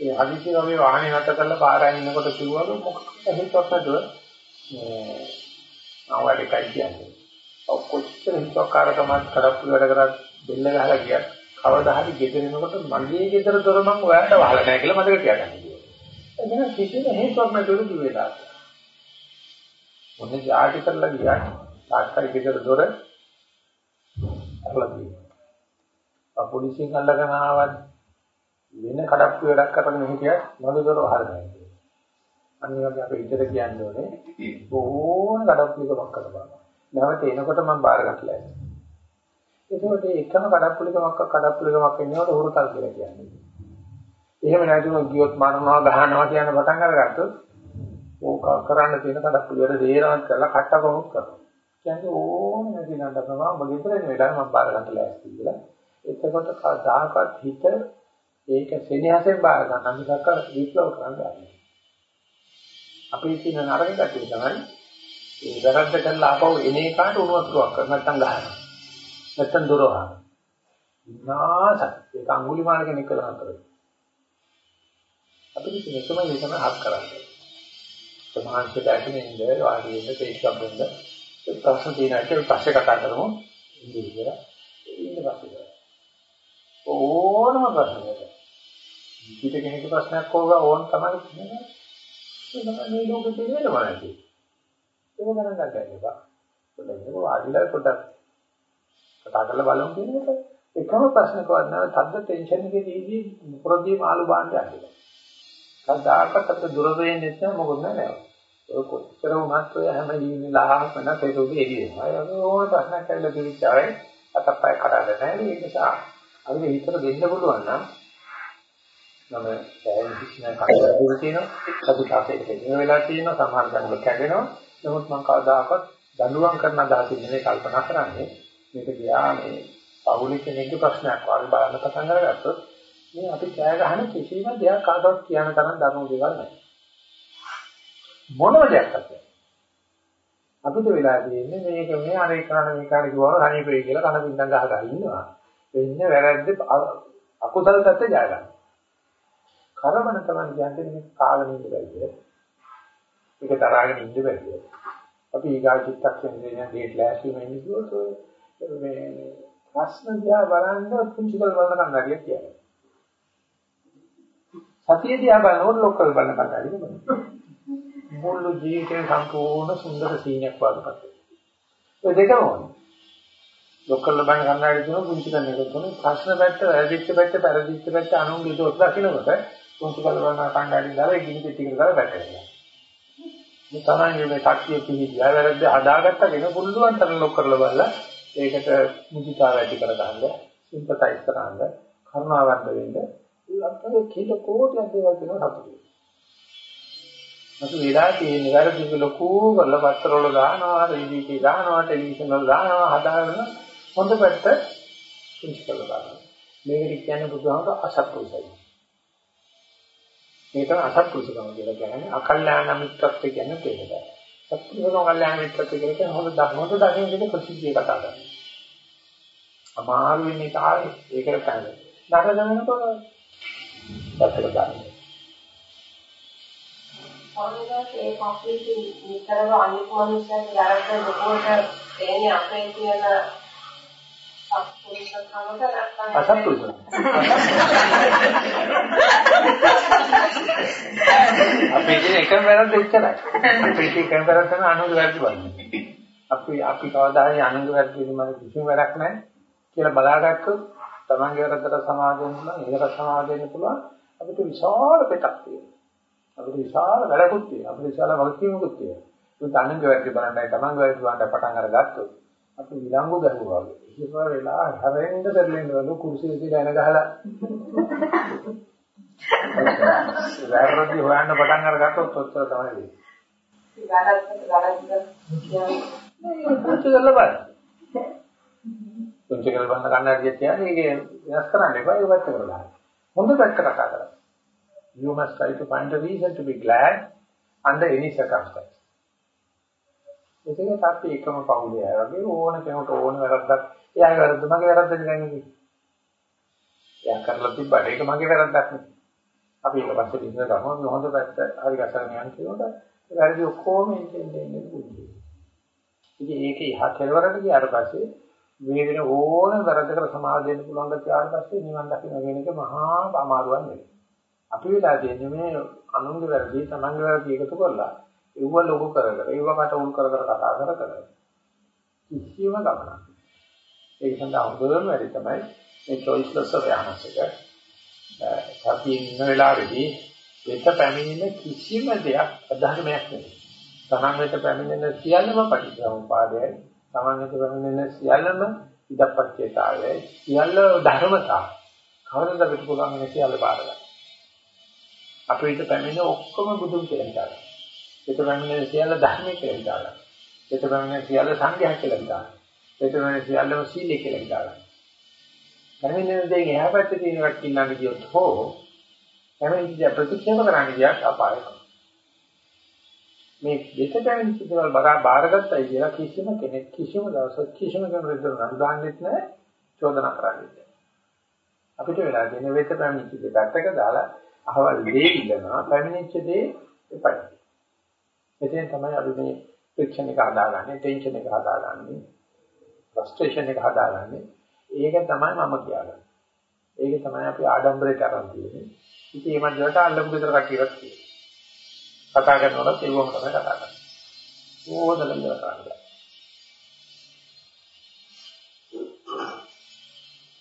Speaker 2: ඒ හදිසි වගේ වාහනේ නැත කරලා පාරයි ඉන්නකොට කිව්වලු මොකක්ද හිතවත් නැතුව මේ ආවඩ එකයි කියන්නේ. ඔක් කොච්චර හිතකාරකමක් කරපු වැඩ කරත් බෙල්ල ගහලා ගියත් කවදා හරි ගෙදරිනකොට මගේ ගෙදර දොර මම ඔයාලට වහලා නැහැ කියලා මතක තියාගන්න කිව්වා. එතන කිසිම හේතුවක් නැතුව දුවේලා. මොන්නේ ජාටි කරලා ගියා. තාත්තයි ගෙදර දොර අරලා තියෙනවා. පොලිසියෙන් අල්ලගෙන ආවත් වෙන කඩප්පු වැඩක් කරගෙන හිටියත් මගේ දොර වහලා නැහැ කියලා. අනිත් වගේ අපේ හිතට කියන්න ඕනේ බොහෝම කඩප්පුලිකමක් කරපන්. නැවත එනකොට මම බාරගන්නලා ඉන්නේ. ඒකෝට එකම කඩප්පුලිකමක් කඩප්පුලිකමක් එන්නකොට හුරුතල් කියලා කියන්නේ. එහෙම නැතුව ගියොත් මරනවා ගහනවා කියන පටන් අරගත්තොත් ඕක කරන්න තියෙන කඩප්පුලි වල දේරවත් කරලා කට්ටකොමුත් කරනවා. කියන්නේ ඕන නැති නඩ ප්‍රමා ඔබ ගෙදරින් වෙලාව මම බාරගන්න ලෑස්ති කියලා. එතකොට කවදාකවත් හිත ඒක සෙනෙහසෙන් බාර ගන්න මිසක් විප්ලව කරන්න බෑ. අපි කියන නරක කටිය තමයි ඒ වැරද්ද කරලා ආපහු එන එකාට උණුවක්වක් කර නැත්තම් ගහනවා. නැත්තම් දොරවහන. විනාශ ඒක අඟුලිමාල කෙනෙක් කළා අතරේ. අපිට කියන එකම ඒක තමයි හත් කරන්නේ. සමාජයට ඇතුළෙන්ද වාඩි වෙන්න තේක්ෂම් වෙන්න ප්‍රශ්න තියෙනවා පස්සේ කතා කරමු. ඉන්නේ කියලා. ඉන්න පස්සේ. ඕනම ප්‍රශ්නයක්. පිට කෙනෙකුගේ ප්‍රශ්නයක් ඕවා ඕන තමයි කියන්නේ. ඒක තමයි මේ ලෝකෙ තියෙන වෙනම නැති. ඒක ගණන් ගන්න එපා. පොඩ්ඩක් වාඩිලා පොඩ්ඩක් කතා කරලා බලමු කියන එක. එකම ප්‍රශ්නකවත් නැව තද්ද ටෙන්ෂන් එකේදී පුරදී මාළු බාන්න යන්නේ. කවදාකවත් අපිට දුර වෙන්නේ නැත්නම් මොකද නෑ. ඔය කොච්චර වුණත් ඔය හැම ජීවිතලාහම නැත ඒක උදේ එළිය වෙනවා. ඒ ඕන ප්‍රශ්නයක් ඇවිල්ලා තිබිච්චාවේ අතපය කඩන්න නැහැ. ඒ නිසා අපිට හිතට දෙන්න පුළුවන් නම් නම සෑහෙන කිසිම කඩලා තියෙනවා. සතුටාසේ දෙන්න වෙලා තියෙනවා. සමහර දැනුම කැඩෙනවා. නමුත් මම කවදාකවත් දඬුවම් කරන අදහසින් නෙමෙයි කල්පනා කරන්නේ. මේක දිහා මේ පෞලික කෙනෙක්ගේ ප්‍රශ්නයක් වගේ බලන්න පටන් අරගත්තොත් මේ අපි කෑ ගහන කිසිම දෙයක් කාටවත් කියන තරම් දරුණු දේවල් නැහැ. මොනම දෙයක් නැහැ. අපිට වෙලා තියෙන්නේ මේක මේ අර එකන මේ කාරේ කිව්වම රණීපේ කියලා කන පින්නම් ගහ ගහ ඉන්නවා. වෙන්නේ වැරද්ද අකුසල පැත්ත ජය ගන්න. කරමන තමයි කියන්නේ මේ කාගෙන ඉන්න බැරිද? මේක තරහගෙන ඉන්න බැරිද? අපි ඊගා චිත්තක්ෂණේ දේට ලෑස්ති වෙන්නේ කිව්වොත් මේ ප්‍රශ්න දිහා බලන්න පුංචි කල් බලන කන්නඩියක් කියන්නේ. සතිය දිහා බලනකොට ලොකල් බලන කතාවයි නෙමෙයි. මුළු ජීවිතේ සම්පූර්ණ සුන්දර සීනයක් වඩපත්. ඒ දෙකම ඕනේ. ලොකල් බලන කන්නාඩි තුන පුංචි කරන එක තුන ප්‍රශ්න පැත්ත, වැරදිච්ච පැත්ත, පෙරදිච්ච පැත්ත අනුන්ගේ දොස් දකින්නකොට පුංචි කල බලන කන්නාඩි දාලා ගිනි පෙට්ටියකට දාලා වැටෙනවා. මේ තරංගේ මේ ශක්තිය පිහිටියා වැරද්ද හදාගත්ත කෙන පුළුවන් තරම් ලොක් කරලා බලලා ඒකට මුදිතාව ඇති කරගන්න, සිම්පතයිස් කරගන්න, කරුණාවන්ත වෙන්න ලක්ෂණ කීල කෝටියක් දේවල් දෙනවා සතුටුයි. මතු වෙලා තියෙන වැරදික ලොකු කරලා පත්‍ර වල දානවා, රීඩිටි දානවා, ටෙලිවිෂන් වල දානවා, හදාගෙන හොඳ පැත්ත පුංචි කරලා දානවා. මේකට කියන්නේ බුදුහාමර අසත්පුරුෂයි. මේක අසත්පුරුෂකම කියලා කියන්නේ අකල්යාණ මිත්‍රත්වය කියන්නේ ඒකයි. සත්පුරුෂකම කල්යාණ මිත්‍රත්වය කියන්නේ හොඳ ධර්මවල දකින්න දෙන ප්‍රසිද්ධිය කතා කරනවා. අමාරු වෙන්නේ කාලේ ඒකට තමයි. නරදනකොට පැත්තට දාන්න.
Speaker 4: පොළොවේ ඒ කොපිටි නිතරම අනිත් මනුස්සයන් යාරට ලොකුවට එන්නේ අපේ තියෙන සත්පුරුෂකමද නැත්නම්
Speaker 2: අසත්පුරුෂ. අපි ඉතින් එකම වැරද්ද ඉච්චරයි. අපි ඉතින් එකම වැරද්ද තමයි අනුග වැරදි බලන්නේ. අපි අපි කවදා හරි අනුග වැරදි පිළිබඳ කිසිම වැඩක් නැහැ කියලා බලාගත්තොත් තමන්ගේ වැරද්දට සමාද වෙන්න පුළුවන්, ඒකට සමාද වෙන්න පුළුවන්. අපිට විශාල පිටක් තියෙනවා. අපිට විශාල වැඩකුත් තියෙනවා. අපිට විශාල වගකීමකුත් තියෙනවා. ඒ තනංග වැරදි බලන්නයි තමන්ගේ වැරදි බලන්න පටන් අරගත්තොත් අපි විලංගු දරුවා වගේ. ඉස්සර වෙලා හැරෙන්න දෙල්ලෙන්නලු කුරුසියේ තියලා එන ගහලා. වැරදි හොයන්න පටන් අරගත්තොත් ඔච්චර තමයි වෙන්නේ.
Speaker 4: වැරද්දට වැරද්ද කියන්නේ
Speaker 2: බලන්න. පුංචි කරලා බලන්න කන්නඩිය කියන්නේ ඒක වෙනස් කරන්න එපා ඒක පැත්ත කරලා. හොඳ පැත්ත කතා කරලා. You must try to find a reason to be glad under any circumstance. ඒකේ තාප්පි එකම පවුලේ අය වගේ ඕන කෙනෙකුට ඕන වැරද්දක් එයාගේ වැරද්ද මගේ වැරද්ද නෙවෙයි. එයා කරලා තිබ්බට ඒක මගේ වැරද්දක් නෙවෙයි. අපි ඊට පස්සේ ඉන්න ගමන් හොඳ පැත්ත හරි ගසගෙන යන කෙනාට වැරදි ඔක්කොම එන්නේ එන්නේ පුංචි. ඉතින් ඒකේ යහ කෙලවරට ගියාට පස්සේ මේ වෙන ඕන වැරද්දකට සමාද වෙන්න පුළුවන් ගැතියාට පස්සේ නිවන් දකින්න කියන එක මහා අමාරුවක් නෙවෙයි. අපි වෙලා දෙන්නේ මේ අනුන්ගේ වැරදි තමන්ගේ වැරදි එකතු කරලා ඒව ලොකු කර කර ඒව මට උල් කර කර කතා කර කර කිසිම ගමනක්. ඒක සඳහා හොඳම වැඩි තමයි මේ choiceless awareness එක. සතියේ ඉන්න වෙලාවේදී ඒක පැමිණෙන කිසිම දෙයක් අධර්මයක් නෙවෙයි. තමන් වෙත පැමිණෙන සියල්ලම පටිච්චසමුපාදයයි. තමන් වෙත පැමිණෙන සියල්ලම ඉදප්පච්චේතාවයයි. සියල්ල ධර්මතා. කවදාද අපිට පුළුවන් මේ සියල්ල බාර ගන්න. අපිට පැමිණෙන ඔක්කොම බුදුන් කියලා හිතාගන්න. ඒක පැමිණෙන සියල්ල ධර්මයේ කියලා හිතාගන්න. ඒක පැමිණෙන සියල්ල සංඝයා කියලා හිතාගන්න. ඒක පැමිණෙන සියල්ලම සීලය කියලා හිතාගන්න. පැමිණෙන දේ එහා පැත්තේ තියෙන එකක් ඉන්නන්න කියොත් හෝ පැමිණෙන ප්‍රතික්ෂේප කරන්න ගියත් අපායයි. මේ දෙකෙන් දේවල් බගා බාරගත්තයි කියලා කිසිම කෙනෙක් කිසිම දවසක කිසිම කෙනෙකුට නඳුදාන්නෙත් නැහැ චෝදනා කරන්නේ. අපිට වෙලා දෙන වෙත පැමිණිච්ච දෙපැත්තක දාලා අහවල් දේ ඉල්ලනවා පැමිණිච්ච දේ එපයි. එතෙන් තමයි අපි මේ ෆ්‍රික්ෂන් එක හදාගන්නේ, ටෙන්ෂන් එක හදාගන්නේ, ෆ්‍රස්ට්‍රේෂන් එක හදාගන්නේ. ඒක තමයි මම කියන්නේ. ඒක තමයි අපි ආඩම්බරයට අරන් තියෙන්නේ. ඉතින් මේ මන්දරට අල්ලපු විතර කටියක් තියෙනවා. කතා කරනකොට ඒවම තමයි කතා කරන්නේ. ඕදල ඉඳලා කරන්නේ.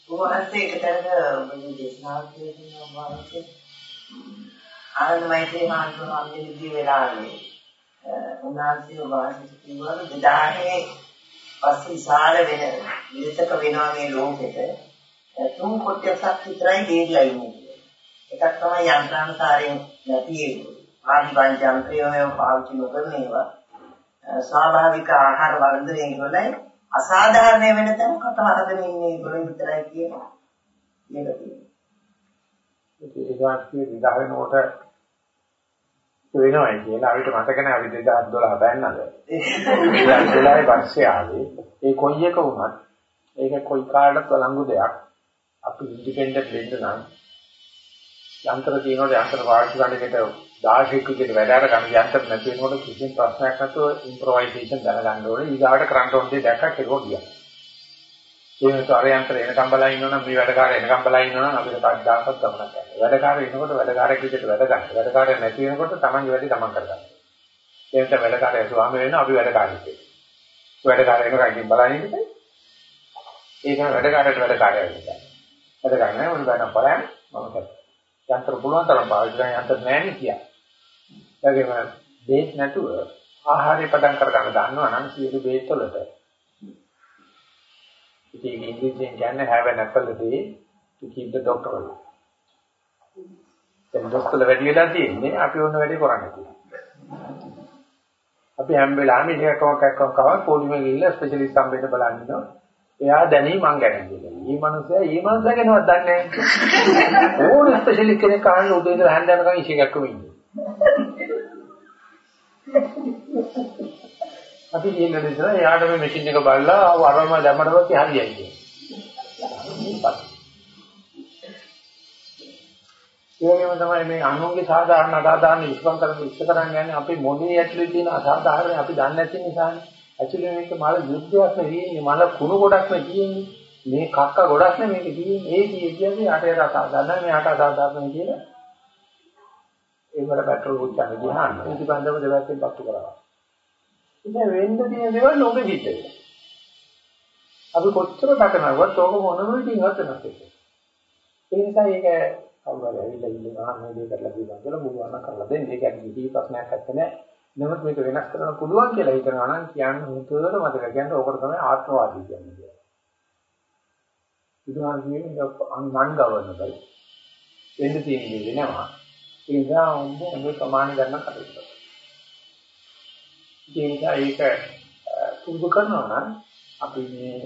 Speaker 3: ඔබවහන්සේ එකතරක මේ දේශනාවක් කියනවා වාස්තු ආනන්ද මෛත්‍රී මහන්සියන්ගේ වෙලාවේ උන්වහන්සේ වාසිත කිව්වා 2000 පස්සේ විශාල වෙන විදක වෙනවා මේ ලෝකෙට තුන් කොටසක් විතරයි දෙවිලා ඉන්නේ. එකක් තමයි යන්ත්‍රානුසාරයෙන් නැති ඒවා. ආදි පංචාන්ත්‍රයම පාවිච්චි නොකරන ඒවා ස්වාභාවික ආහාර වර්ධනය කරනයි අසාධාරණ වෙන තැන කට වර්ධනය ඉන්නේ ඒගොල්ලෝ විතරයි කියනවා. මේක තියෙනවා.
Speaker 2: ඒක වාක්‍යයේ විදහා වෙනකොට වෙනවයි කියලා අපිට මතක නැහැ අපි 2012 බෑන්නද 2012 පස්සේ ආවේ ඒ කොයි එක වුණත් ඒක කොයි කාටවත් වළංගු දෙයක් අපි ඉන්ඩිපෙන්ඩන්ට් වෙන්න නම් යන්ත්‍ර තියෙනකොට යන්ත්‍ර පාවිච්චි කරන එකට 16ක විදිහට වැඩ අර ගන්න යන්ත්‍ර නැති වෙනකොට කිසිම ප්‍රශ්නයක් නැතුව ඉම්ප්‍රොවයිසේෂන් දැනගන්න ඕනේ ඊගාට කරන්න ඕන දේ දැක්කක් ඒක ගියා ඒ නිසා අර යන්ත්‍ර එනකම් බලා ඉන්නවනම් මේ වැඩකාරය එනකම් බලා ඉන්නවනම් අපිට කවදාකවත් ගමනක් යන්නේ. වැඩකාරය එනකොට වැඩකාරයෙක් විදිහට වැඩ ගන්න. වැඩකාරය නැති වෙනකොට තමන්ගේ වැඩේ තමන් කරගන්න. ඒ නිසා වැඩකාරය ස්වාමී වෙනවා අපි වැඩකාරයෙක් වෙනවා. වැඩකාරය එනකම් ඉතින් බලන්නේ ඉතින්. ඒක වැඩකාරයට වැඩකාරය වෙනවා. වැඩ ගන්න ඕන බෑනම් බලන්න මම කරා. යන්ත්‍ර පුළුවන් තරම් පාවිච්චි කරන යන්ත්‍ර නැහැ නේ කියා. ඒගොම බේස් නැතුව ආහාරය පදම් කර ගන්න දන්නවා නම් සියලු බේස් වලට ඉතින් ඉංග්‍රීසියෙන් කියන්නේ have an apple a day to keep the doctor away. දැන් දොස්තරල වැඩි වෙලා තියෙන්නේ අපි ඕන වැඩේ කරන්නේ කියලා. අපි හැම වෙලාවෙම එකකම එකකම කව පොලිමේ ගිහිල්ලා ස්පෙෂලිස්ට් හම්බෙන්න බලන්න ඉන්නවා. එයා දැනි මං ගැන කියලා. මේ මනුස්සයා මේ මනුස්සයා ගැනවත් දන්නේ නැහැ. ඕන ස්පෙෂලිස්ට් කෙනෙක් ආන්න උදේ ඉඳලා හැන්ද යනකම් ඉෂි එකක්ම ඉන්නේ. අපි කියන නිසා එයාට මේ මැෂින් එක බලලා වරම දැම්මට පස්සේ හරියයි කියන්නේ. ඒකම තමයි මේ අනුන්ගේ සාධාරණ අසාධාරණ විශ්වාස කරන ඉස්ස කරන්නේ යන්නේ අපේ මොනේ ඇතුලේ තියෙන අසාධාරණ අපි දන්නේ නැති නිසානේ. ඇතුලේ මේක මල යුද්ධයක් නෙවෙයි මල කුණු ගොඩක් නෙවෙයි මේ කක්ක ගොඩක් නෙවෙයි මේක තියෙන්නේ ඒ කියන්නේ අටේ අසාධාරණ මේ අට අසාධාරණ කියලා ඒකට පෙට්‍රල් පුච්චන්න ගියාම ඉතිබන්දම දෙවැත්තෙන් පත්තු කරනවා. ඉතින් වෙන්න තියෙන දේවල් ලෝකෙ හිට වෙනවා. අපි කොච්චර දකනවත් ඕක මොනම විදිහකට නැති. ඒ නිසා ඒක කවුරු හරි ඇවිල්ලා ඉන්නවා මේ දේ කරලා දීලා කියලා බුදුහාම කරලා දෙන්නේ. ඒක ඇයි කිසි ප්‍රශ්නයක් නැත්තේ. නමුත් මේක වෙනස් කරන්න පුළුවන් කියලා හිතනවා නම් කියන්න හුතුවර මතක ගන්න ඕකට තමයි ආත්මවාදී කියන්නේ. බුදුහාම කියන්නේ අන් ගවර්නබල්. වෙන්න තියෙන දේ වෙනවා. ඒ නිසා උඹ මේ ප්‍රමාණ ගන්න කටයුතු කරනවා. ඒ නිසා ඒක පුරුදු කරනවා නම් අපි මේ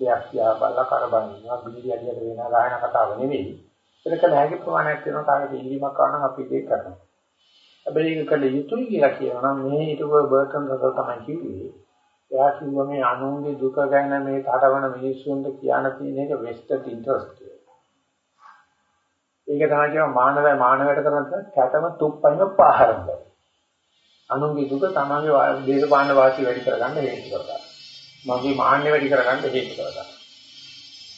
Speaker 2: දෙයක් තියා බලලා කරබනිනවා බිලි අඩියට වෙන ගායන කතාව නෙවෙයි. ඒක නැහැගේ ප්‍රමාණයක් වෙනවා කාගේ ඉල්ලීමක් කරනවා අපි ඒක කරනවා. හැබැයි ඒක කළ යුතුයි කියලා කියනවා නම් මේ ඊටව බර්ටන් රසල් තමයි කිව්වේ. එයා කිව්වා මේ අනුන්ගේ දුක ගැන මේ තඩවන මිනිස්සුන්ට කියන්න තියෙන එක වෙස්ටඩ් ඉන්ටරෙස්ට් ඒක තමයි කියන මානවය මානවයට කරන කැතම තුප්පයිම පාහරම් බව. අනුන්ගේ දුක තමන්ගේ දේශපාලන වාසිය වැඩි කරගන්න හේතු කරගන්න. මගේ මාන්නේ වැඩි කරගන්න හේතු කරගන්න.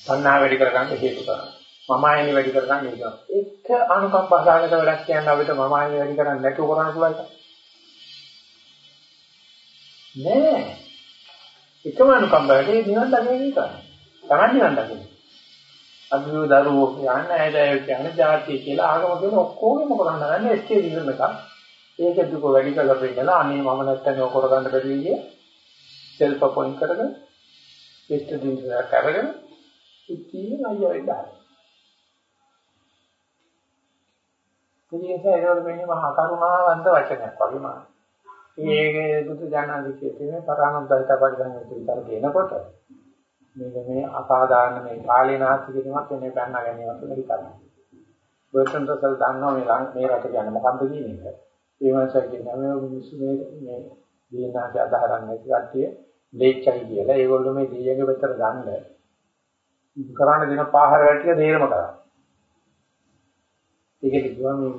Speaker 2: තණ්හා වැඩි කරගන්න හේතු කරගන්න. මම ආයෙත් වැඩි කරගන්න හේතු එක අනුකම්පා සාගත වැඩක් කියන්න අපිට මම ආයෙත් වැඩි කරන්න නැතුව කරන්න පුළුවන් එක. නෑ. එකම අනුකම්පාවකේ නිවන් දකින්න විතරයි. තමන් නිවන් දකින්න. අභියෝ දරුවෝ කියන්නේ ඇයිදයි කියන්නේ ජාතිය කියලා ආගම කියන ඔක්කොගෙම කරන්න ගන්න එස්කේපිසම් එකක්. ඒක දුක වැඩි කරලා පෙන්නලා අනේ මම නැත්තම් ඔය කරගන්න බැරි විදිය සෙල්ෆ් අපොයින්ට් කරගෙන වෙස්ට් දින්සර් කරගෙන ඉතින් අයියෝ ඉඳලා. ඉතින් ඒක ඒවල වෙන්නේ මහා කරුණාවන්ත වචනයක් වගේ මා. මේකේ බුදු දානන්ද කියන්නේ පරාණුද්දයිත පරිගණන විතර කියනකොට මේක මේ අසාධාරණ මේ කාලේ නාස්ති කිරීමක් මේ බැන්න ගැනීමක් කියලා හිතනවා. බර්ටන් රසල් දන්නවා මේ මේ රට කියන්නේ මොකක්ද කියන එක. ඒ වගේ කියනවා මේ මිනිස්සු මේ මේ දීනාට අදහරන්නේ නැති කට්ටිය දෙච්චයි කියලා. ඒගොල්ලෝ මේ දීයගේ පැත්තට ගන්න. කරන්න දෙන පාහර වැටිය දේරම කරා. ඒකද කිව්වා මේ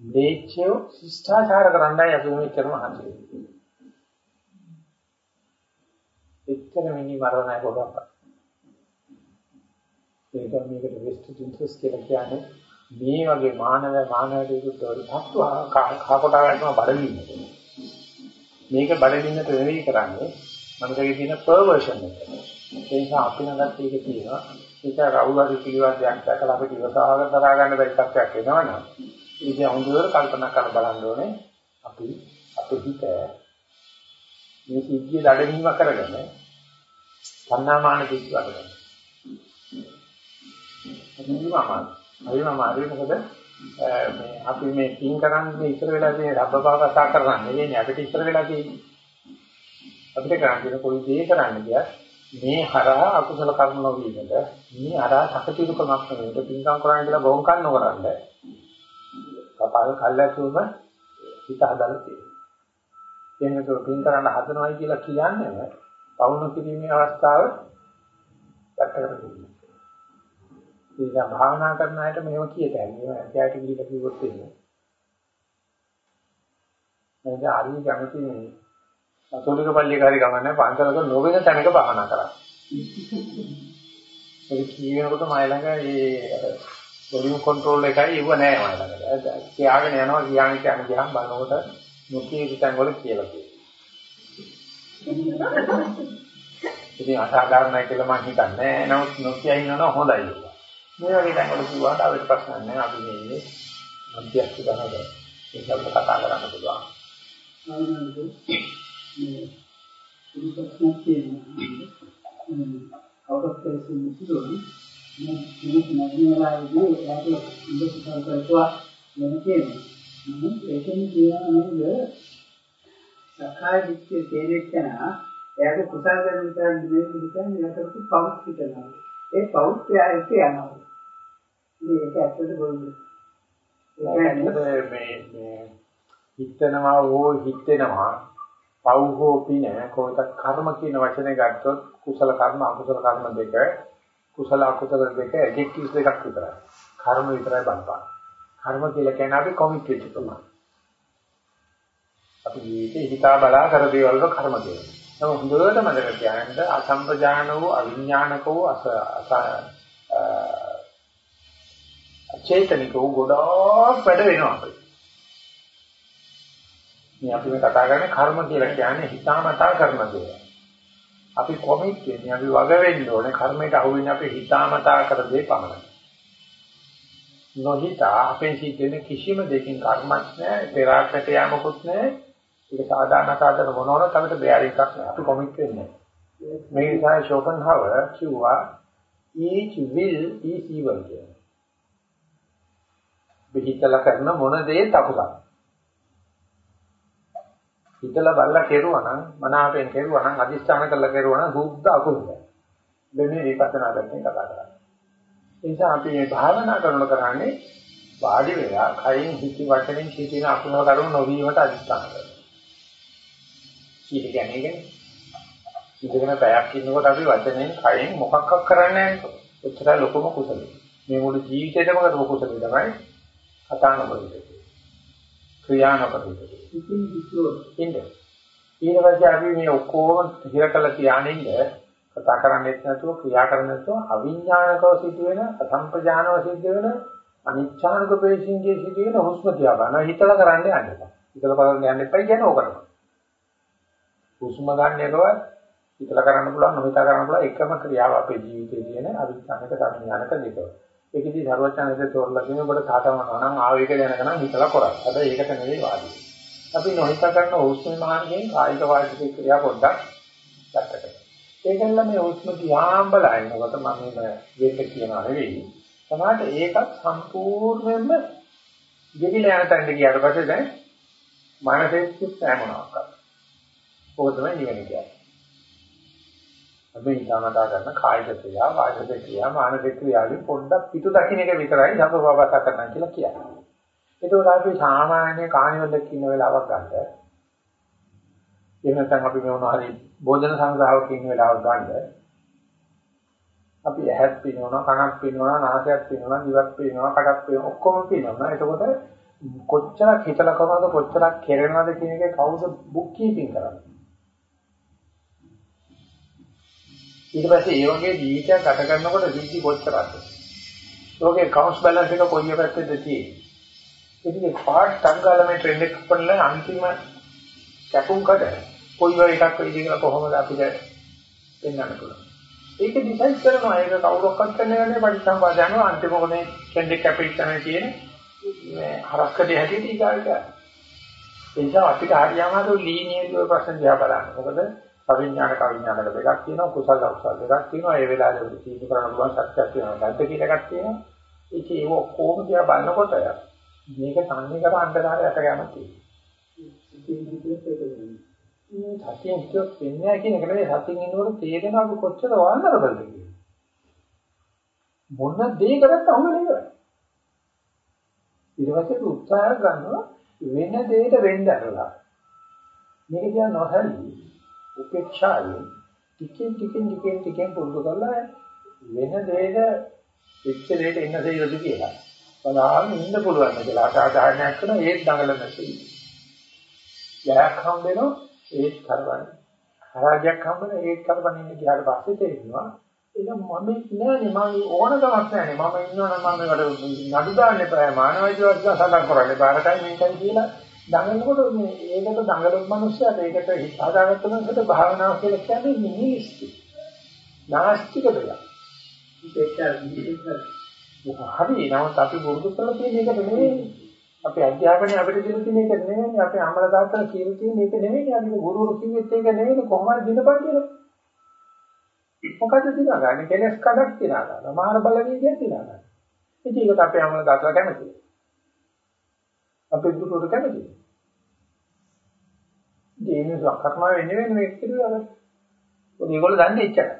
Speaker 2: මේ දෙච්චෝ ශිෂ්ටාචාර කරන්නයි අපි මේ කරන හදන්නේ. එච්චර මිනි මරණය කොටක්. ඒක මේකට වෙස්ට් ඉන්ට්‍රස් කියලා කියන්නේ මේ වගේ මානව මානවයට විරුද්ධව තත්ත්ව කාකොටා ගන්නවා බඩගින්නට. මේක බඩගින්නට නෙවෙයි කරන්නේ මනසගේ තියෙන පර්වර්ෂන් එක. ඒ නිසා අපි නගත් ඒක තියෙනවා. ඒක කවුරු හරි පිළිවෙත් දෙයක් දැකලා අපිට ඉවසාගෙන දරා ගන්න බැරි තත්ත්වයක් එනවනම් ඒක හොඳට කල්පනා කරලා බලන්න ඕනේ අපි අපේ හිත මේ සිද්ධිය දඩමීම කරගෙන සන්නාමාන කිච්ච වඩගෙන. අදිනවම අදිනවම අදින මොකද මේ අපි මේ පින් කරන්නේ ඉස්සර වෙලා තියෙන රබ්බපාව කතා කරන්නේ නෙවෙයි අපිට ඉස්සර වෙලා තියෙන්නේ. අපිට කරන්නේ කොයි දේ කරන්න ගියත් මේ හරහා අකුසල කර්ම නොවීමද මේ හරහා සකතිරුකමක් නෙවෙයි පින්කම් කරන්න කියලා බොංකම් නොකරන්න. කපාල කල්ලාතුම හිත හදලා තියෙනවා. එහෙනම් පින් කරන්න හදනවයි කියලා කියන්නේ පවුණු කිරීමේ අවස්ථාව පැත්තකට දෙන්න. ඒක භාවනා කරන අයට මෙහෙම කියත හැකියි. ඇත්තට කිලිට කිව්වොත් එන්නේ. මේක හරිය කැමති මේ අතෝලික පල්ලියක හරි ගමන්නේ පන්සලක නොවෙන තැනක භාවනා කරා. ඒක කියනකොට මම ළඟ මේ වොලියුම් කන්ට්‍රෝල් එකයි ඉව නෑ මම ළඟ. කියාගෙන යනවා කියන්නේ කියන ගියාම බලනකොට නොකිය විතන් වල කියලා කියනවා. ඉතින් අසාධාරණයි කියලා මම හිතන්නේ. නමුත් නොකිය ඉන්නව හොඳයි කියලා. මේ වගේ තැන් වල කිව්වට අපිට ප්‍රශ්න නැහැ. අපි මේ ඉන්නේ මධ්‍යස්ථ දහද. ඒක අපිට කතා කරන්න පුළුවන්.
Speaker 5: මේ පුරුෂත්වයේ තියෙන කවුරුත් සිදුවන මේ මේ නැගෙනලාදී ඒකට ඉඳලා කරපුවා වෙන කියන්නේ. මම ඒකෙන් කියනවා නේද සක්කාය දිට්ඨිය තේරෙච්ච කෙනා එයාගේ කුසල ධර්ම විතරක් නෙමෙයි පිළිගන්නේ එයාට පෞත් හිතනවා. ඒ පෞත්‍ය එක්ක යනවා. මේක ඇත්තද බොරුද?
Speaker 2: මේ මේ හිතනවා හෝ හිතෙනවා පව් හෝ පින කොහොමද කර්ම කියන වචනේ ගත්තොත් කුසල කර්ම අකුසල කර්ම දෙක කුසල අකුසල දෙක ඇඩ්ජෙක්ටිව්ස් දෙකක් විතරයි. කර්ම විතරයි බලපාන. කර්ම කියලා කියන්නේ අපි කොමිට් වෙච්ච ප්‍රමාණය. අපි ජීවිතේ හිතා බලා කර දේවල් වල කර්ම කියනවා. නමුත් හොඳට මතක තියාගන්න අසම්පජාන වූ අවිඥානික වූ අස චේතනික වූ ගොඩාක් වැඩ වෙනවා අපිට. මේ අපි මේ කතා කරන්නේ කර්ම කියලා කියන්නේ හිතාමතා කරන දේ. අපි කොමිට් වෙන්නේ අපි වග වෙන්න ඕනේ කර්මයට අහු වෙන්නේ අපි හිතාමතා කර දේ පමණයි. නොහිතා අපෙන් සිද්ධ කිසිම දෙකින් කර්මයක් නැහැ, පෙරාකට යාමකුත් නැහැ. ඒක සාධාරණ සාධන මොනවාද අපිට බැරි එකක් නෑ. අපි කොමිට් වෙන්නේ. මේ නිසා ෂෝපන්හවර් කිව්වා each will is evil කියලා. බෙහිතල කරන මොන දේ තකුසක්. හිතලා බලලා කෙරුවා නම් මනාවෙන් කෙරුවා නම් අදිස්ථාන කරලා කෙරුවා නම් සුද්ධ අකුසල. මෙන්න විපස්සනා කරන්නේ කතා කරන්නේ. ඒ නිසා අපි මේ භාවනා කරනකොට කරන්නේ වාඩි වෙලා කයින් හිත වචනෙන් සිටින අකුසල කරුණු නොවීමට අදිස්ථාන කරනවා. කීට කියන්නේ ඒකනේ. ඉඳගෙන පැයක් ඉන්නකොට අපි වචනෙන් කයින් මොකක්වත් කරන්නේ නැහැ. ඔච්චර ලොකුම කුසලයි. මේ මුළු ජීවිතේටම කරපු කුසලයි තමයි කතා නොකරන්නේ. ක්‍රියා නොකරන්නේ.
Speaker 5: ඉතින්.
Speaker 2: ඊට පස්සේ අපි මේ ඔක්කොම හිර කළ තියානින්න කතා කරන්නේ නැතුව ක්‍රියා කරන්නේ නැතුව අවිඥානිකව සිදුවෙන අසම්පජානව සිද්ධ වෙන අනිච්ඡානික ප්‍රේෂින්ගේ සිදුවෙන හුස්ම තියා ගන්න හිතලා කරන්න යන්න එපා. හිතලා බලන්න යන්න එපා කියන්නේ ඕකටම. හුස්ම ගන්න එකවත් හිතලා කරන්න පුළුවන් නොහිතා කරන්න පුළුවන් එකම ක්‍රියාව අපේ ජීවිතයේ තියෙන අවිඥානික ධර්මඥානක දෙක. ඒකෙදි සර්වඥානික තෝරලා කියන ඔබට තාතවනවා නම් ආවේග දැනගෙන හිතලා කරා. හැබැයි ඒකට නෙවෙයි වාදී. අපි නොහිතා කරන හුස්ම මහන්සියෙන් කායික වාචික ක්‍රියා පොඩ්ඩක් දැක්කට. ඒකෙන්ල මේ හුස්ම දිහාම බලනකොට මම මේ වෙන්න කියනවා නෙවෙයි. සමහරට ඒකත් සම්පූර්ණයෙන්ම දෙවිලා යන තැනට ගියාට පස්සේ දැන් මානසික සෑමනක් කරනවා. ඕක තමයි නිවන කියන්නේ. අපි ඊටමතා කරන කායික ක්‍රියා, වාචික ක්‍රියා, මානසික ක්‍රියාවලින් පොඩ්ඩක් පිටු දකින්න එක විතරයි සම්පවාපස කරනවා කියලා කියන්නේ. ඒකෝට අපි සාමාන්‍ය කාණිවලක් ඉන්න වෙලාවක් ගන්න. එහෙම නැත්නම් අපි මොනවා හරි භෝජන සංග්‍රහවක ඉන්න වෙලාවක් ගන්න. අපි ඇහත් පිනවනවා, කනක් පිනවනවා, නාසයක් පිනවනවා, දිවක් පිනවනවා, කටක් පිනවනවා, ඔක්කොම පිනවනවා. එතකොට කොච්චරක් හිතලා කරනවද කොච්චරක් කෙරෙනවද කියන එක කවුද බුක් කීපින් කරන්නේ? ඊට පස්සේ ඒ වගේ ජීවිතයක් ගත කරනකොට ජීවිතය කොච්චරද? ඒකේ කවුන්ස් බැලන්ස් එක කොයි පැත්තේද තියෙන්නේ? ඉතින් පාට් සංගාලමේ ට්‍රෙන්ඩ් එක පොල්ලා අන්තිම කැපුම් කඩ කොයි වගේ එකක් වෙයිද කියලා කොහොමද අපිට පෙන්වන්න පුළුවන්. ඒක ඩිසයිඩ් කරනවා ඒක කවුරක්වත් කරන්නේ නැහැ පරිසම්පාද යනවා අන්තිම කොනේ ට්‍රෙන්ඩ් එක කැපිට තමයි තියෙන්නේ. මේ හරස්කඩේ හැටියට ඊගාට. ඒ නිසා අපිට හරියමාරු ලීනියර් ඔය ප්‍රශ්න දිහා බලන්න. මොකද අවිඥානික අවිඥානික දෙකක් තියෙනවා කුසල අකුසල දෙකක් තියෙනවා ඒ වෙලාවේ තීන්දුව කරන්න පුළුවන් සත්‍යයක් තියෙනවා ගන්ත කියලා එකක් තියෙනවා ඒක ඒව ඔක්කොම දිහා බලනකොට මේක සංන්නේ කර අන්ධකාරය අත ගන්න තියෙනවා සතියෙන් හිතුවත් වෙන්නේ කියන එක නෙවෙයි සතියෙන් ඉන්නකොට තේරෙනවා අපි කොච්චර වන්දරබල්ද කියලා මොන දේ කරත් අහුවෙන්නේ ඉවරයි ඊට පස්සේ උත්සාහ ගන්නවා වෙන දෙයකට වෙන්න අරලා මේක කියන නොහැලී උපේක්ෂාවෙන් ටිකෙන් ටිකෙන් ටිකෙන් ටිකෙන් පුරුදු කරලා වෙන දෙයක එච්ච දෙයක ඉන්න දෙයද කියලා. බලාගෙන ඉන්න පුළුවන් කියලා අසාධාරණයක් කරන ඒත් දඟලන නැති. යක් හම් වෙනවා ඒත් කරවන්නේ. හරාජයක් හම්බෙන ඒත් කරවන්නේ ඉන්න ගියාට පස්සේ තේරෙනවා ඒක මම නෑනේ මම ඕනකමක් නෑනේ මම ඉන්නවනම් මම මේකට නඩු දාන්න එපා මානවයිකව සඳහන් කරන්නේ බාරටයි මේකයි කියලා දඟලනකොට මේ ඒකට දඟලන මිනිස්සුන්ට ඒකට හිත හදාගත්ත මිනිස්සුන්ට භාවනාව කියලා කියන්නේ නිහිස්ති. නාස්තික දෙයක්.
Speaker 5: ඒක
Speaker 2: හරි නමුත් අපි වුරුදු කරලා තියෙන එකට නෙවෙයි. අපේ අධ්‍යාපනයේ අපිට දෙන තියෙන එක නෙවෙයි. අපේ අම්මලා තාත්තලා කියලා තියෙන එක නෙවෙයි. අපි ගුරුවරු කිව්වෙත් ඒක නෙවෙයි. කොහොමද දිනපන් කියලා. මොකද දිනගන්නේ? කෙලස් කඩක් දිනගන්න. මාන බලවේගයක් දිනගන්න. ඉතින් ඒකට අපේ අම්මලා තාත්තලා කැමතියි. අපේ දුරට කැමතියි. ඉතින් ඒක සක්කත්ම වෙන්නේ වෙන්නේ මේක කියලා අර. ඒගොල්ලෝ දන්නේ එච්චරයි.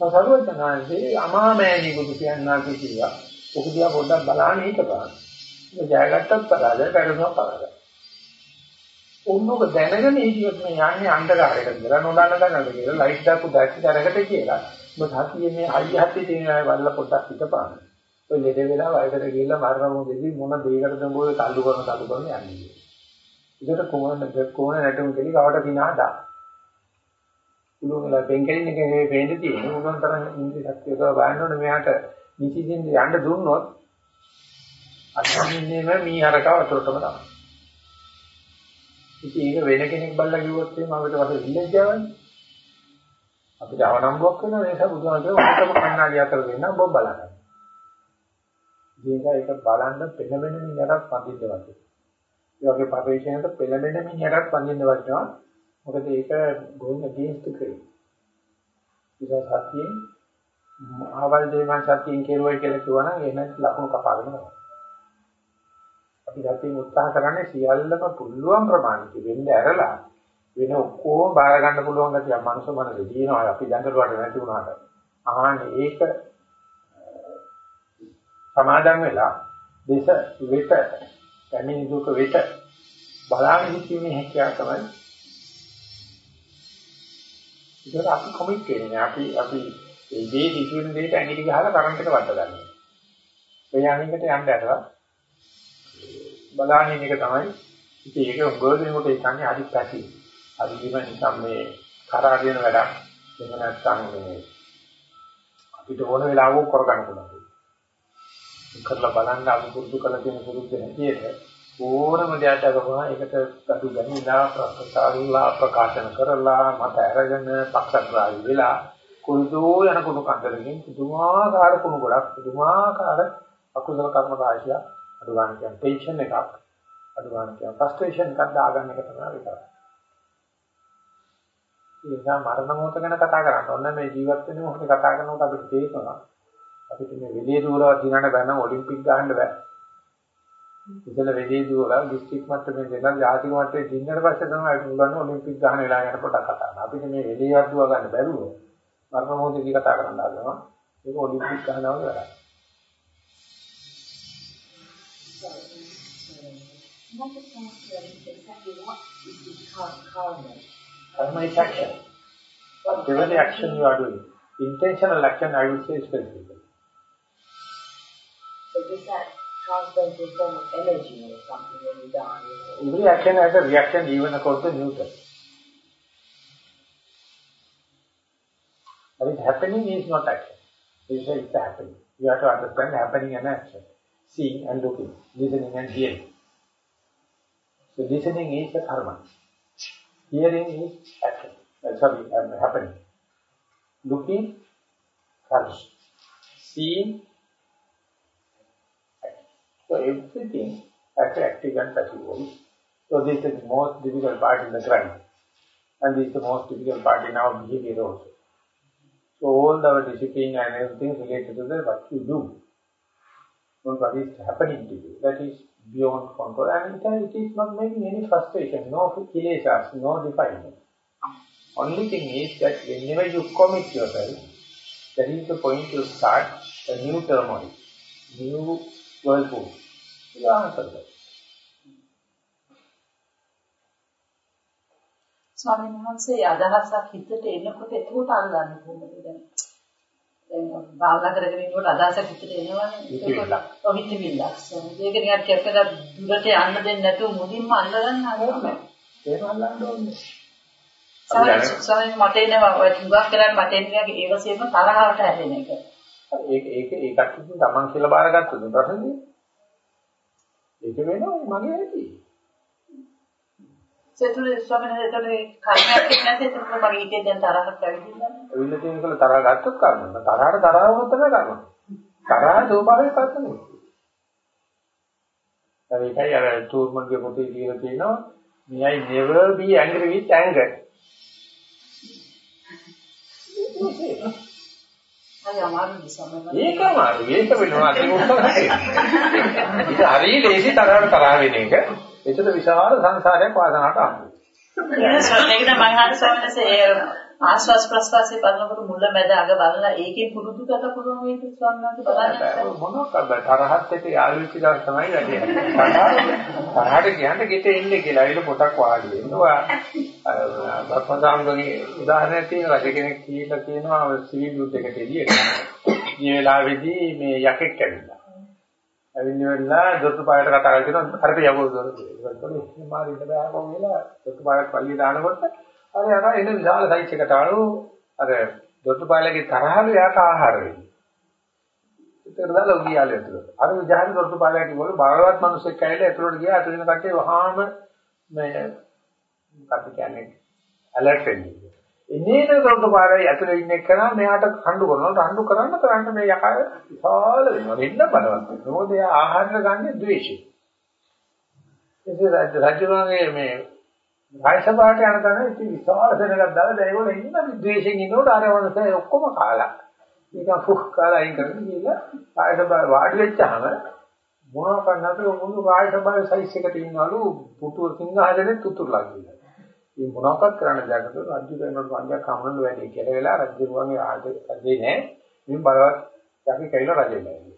Speaker 2: සරුවචනාංශේ අමාමෑණී බුදු කියන්නාගේ කිව්වා. ඔක දිහා පොඩ්ඩක් බලන්න හිතපන්. ඒක ජයගත්තත් පරාජය කරනවා පරාජය. උන්නක දැනගෙන හිටියොත් මේ යන්නේ අන්ධකාරයකට කියලා නොදන්න දැනගන්න කියලා ලයිට් දාපු දැක්ක දැනකට කියලා. ඔබ සතියේ මේ හයිය හත්තේ තියෙන අය වල්ල පොඩ්ඩක් හිතපන්. ඔය ලෙඩ වෙලා වයසට ගිහිල්ලා මරණ මොහොතේදී මොන දෙයකටද මොකද තල්ලු කරන තල්ලු කරන යන්නේ. ඒකට කොහොමද කොහොම නැටුම් කෙලි කවට කිනාදා. පුළුවන් වෙලා බෙන්කලින් එක මේ වෙන්න තියෙන උගන් තරම් ඉන්ද්‍රිය ශක්තිය ගා බලනකොට මෙයාට නිසින්ින් යන්න දුන්නොත් අත්මින්නේම මී හරකව අතොටම තමයි. ඉතින් ඒක වෙන කෙනෙක් බල්ලා කිව්වොත් එහෙනම් අපිට වශයෙන් විලෙජ්ජාවන්නේ. අපිට අවනම්බුවක් වෙනවා ඒ නිසා බුදුහාමෝ ඔක්කොම කන්නාඩි අතර දෙන්න ඔබ බලන්න. ඒක ඒක බලන්න පෙළඹෙන මිනිහටත් පදින්න වගේ. ඒ වගේ පරිශ්‍රණයට පෙළඹෙන මිනිහටත් පදින්න වටිනවා. මොකද ඒක going against the grain. ඒක සත්‍යයෙන් ආවල් දේමන් සත්‍යයෙන් කෙරුවයි කියලා කිව්වනම් එහෙම ලකුණු කපාගෙන යනවා. අපි සත්‍යයෙන් උත්සාහ කරන්නේ සියල්ලම පුළුවන් ප්‍රමාණයට වෙන්න ඇරලා වෙන ඔක්කොම බාර ගන්න පුළුවන් ගැතිය මනුස්ස මනසේ දිනනවා අපි දඟලුවට නැති වුණාට. අහන්නේ ඒක සමාදන් වෙලා දේශ වෙත පැමිණි දුක වෙත බලාගෙන සිටීමේ හැකියාව තමයි ඒක අපි කොමිට් වෙන්නේ අපි අපි ඒ දේ දිසුවෙන දෙයට ඇඟිලි ගහලා කරන්ට් එක වද්ද ගන්නවා. ඒ යන්නේකට යන්න ඇතලා බලාගෙන එක තමයි ඉතින් ඒක උගෝදෙනකොට ඒ කන්නේ හරි පැටි. හරි ජීවන නිකම් මේ කරාගෙන වැඩක්. එහෙම නැත්නම් මේ අපිට ඕන වෙලාවක කරගන්න පුළුවන්. කරලා බලන්න අපි පුරුදු කරලා තියෙන පුරුද්ද හැටියට ඕනම දෙයක් අරගෙන ඒකට අඩු ගනිලා ප්‍රස්තාවලා ප්‍රකාශන කරලා මත අරගෙන පක්ෂග්‍රාහී වෙලා කුරුදෝ යන කුණු කන්දරකින් පුදුමාකාර කුණු ගොඩක් පුදුමාකාර අකුසල කර්ම රාශිය අඩු ගන්න කියන ටෙන්ෂන් එකක් අඩු ගන්න කියන ෆ්‍රස්ට්‍රේෂන් එකක් දාගන්න එක තමයි විතරයි. ඒ නිසා මරණ මොහොත ගැන කතා කරන්න ඕනේ මේ ජීවත් වෙන මොහොත කතා කරනකොට අපිට තේරෙනවා අපිට මේ විලිය දුරව දිනන බෑන ඔලිම්පික් ගහන්න බෑ. ඉතල වෙදී දුවලා දිස්ත්‍රික් මට්ටමේ දෙනවා ජාතික මට්ටමේ දින්නට පස්සේ තමයි අපි උගන්වන්නේ ඔලිම්පික් ගහන වෙලාව ගැන පොඩ්ඩක් කතා කරන්න. අපිට මේ වෙදීවත් දුව ගන්න බැරුව මරණ මොහොතේදී කතා කරන්න හදනවා. ඒක ඔලිම්පික් ගහනවා වගේ not the translation exactly what is the karma. Karma is action. What Given the action you are doing. Intentional action, I would say, is specific.
Speaker 6: So does that transfer into a form of energy or something when you die?
Speaker 2: Every action has a reaction, even according to Newton. What is happening is not action. It's, it's happening. You have to understand happening and action. Seeing and looking, listening and hearing. So listening is a karma. Hearing is action. Uh, sorry, um, happening. Looking, karma. Seeing, action. so everything has active and passive voice. So this is the most difficult part in the grind. And this is the most difficult part in our behavior also. So all our discipline and everything related to the what you do. Not what is happening to you. That is beyond control. And it is not making any frustration, no kilesas, no defilement. Only thing is that whenever you commit yourself, that is the point to start a new turmoil, new whirlpool. You answer that.
Speaker 6: ස්වාමීන් වහන්සේ අදහසක් හිතට එනකොට එතකොට අල්ලන්න කොහොමද දැන් දැන් භාවනා කරගෙන ඉන්නකොට අදහසක් හිතට එනවනේ ඒකට ඔහිතවිල්ලක් ඒක නිකන් කැපලා දුරට යන්න දෙන්නේ නැතුව මුලින්ම අල්ලගන්න ඕනේ
Speaker 2: ඒක අල්ලන්න ඕනේ.
Speaker 6: සමහරවිට මට එනවා ඔය තුඟක් කරලා මට එන්නේ ඒ වශයෙන්ම තරහවට හැදෙන එක.
Speaker 2: ඒක ඒක ඒකත් ඉතින් Taman කියලා බාරගත්තොත් ප්‍රශ්නේ. ඒක වෙනවා මගේ ඇති.
Speaker 6: සෙතුල ස්වාමීන් වහන්සේ කර්මයක් නැති තුන මගේ හිතේ දැන් තරහක් ඇවිදිනවා.
Speaker 2: එවිල තියෙන කල තරහ ගත්තොත් කර්ම. තරහට තරහ වුණොත් තමයි කර්ම. තරහ ස්වභාවයෙන් පස්සනේ. ඒකයි අර තූර්මන්ගේ පොතේ කියලා තියෙනවා may never be angry with anger. ඒක අමාරුයි. ඒක වෙනවා අතින් උත්තරයි. ඒක හරිය ලේසි තරහට තරහ වෙන එක. ඒකට විශාල සංසාරයක් වාසනාවට හම්බ වෙනවා.
Speaker 6: ඒක සොල්ලේකට මම හරි සමහරවිට ආස්වාස් ප්‍රස්වාසයේ බලනකොට මුල මැද අග බලලා ඒකේ පුරුදු කරලා පුළුවන් වේද ස්වාමීන් බලන්න.
Speaker 2: මොනවාක්ද තරහත් එක්ක යාළු වෙච්ච දවස් තමයි වැඩි. තරහට කියන්නේ ගෙට එන්නේ කියලා. ඒක පොතක් වාඩි වෙනවා. අර බප්පදාම්ගේ උදාහරණයක් තියෙනවා. රජ කෙනෙක් කියලා කියනවා සිවිල් යුද්ධ එකට එළියට. මේ වෙලාවේදී මේ යකෙක් ඇවිල්ලා. ඇවිල්ලා දොස්තර පායට කතා කරලා හරියට යවෝ දොස්තර. ඒකට මාරින්න බෑ කොහොමද? දොස්තර පායට පල්ලිය දානකොට අර යනවා එන විශාල සයිස් එකට ආලු අර දොට්ටුපාලගේ තරහලු යාට ආහාර වෙන්නේ. ඒතර දාලා ගියාලු ඇතුළට. අර විජාන දොට්ටුපාලයා කිව්වලු බලවත් මිනිස්සෙක් ඇවිල්ලා ඇතුළට ගියා අතුරින කට්ටිය වහාම මේ මොකක්ද කියන්නේ ඇලර්ට් වෙන්නේ. ඉන්නේ දොට්ටුපාලයා ඇතුළේ ඉන්න එක්කන මෙයාට කණ්ඩු කරනවා. රණ්ඩු කරන්න කරන්න මේ යකා විශාල වෙනවා. එන්න බලවත්. මොකද එයා ආහාර ගන්නේ ද්වේෂය. ඒ රජුගේ මේ රාජසභාවට යන තැන ඉතින් විශාල සෙනඟක් දාලා දැන් ඒගොල්ලෝ ඉන්න විද්වේෂයෙන් ඉන්නකොට අර වන්සේ ඔක්කොම කාලා. ඒක ෆුක් කාලා අයින් කරගෙන ගිහලා රාජසභාව වාඩි වෙච්චාම මොනවා කරන්නද මුළු රාජසභාවේ සයිස් එකට ඉන්නවලු පුටුව සිංහාසනේ තුතුරුලා ගිහලා. මේ මොනවක්වත් කරන්න දැකද රාජ්‍ය කරනකොට වංගයක් හමුනු වැඩි කියලා වෙලා රජුගේ ආදේ නෑ. මේ බලවත් යකි කයිලා රජේ නෑ.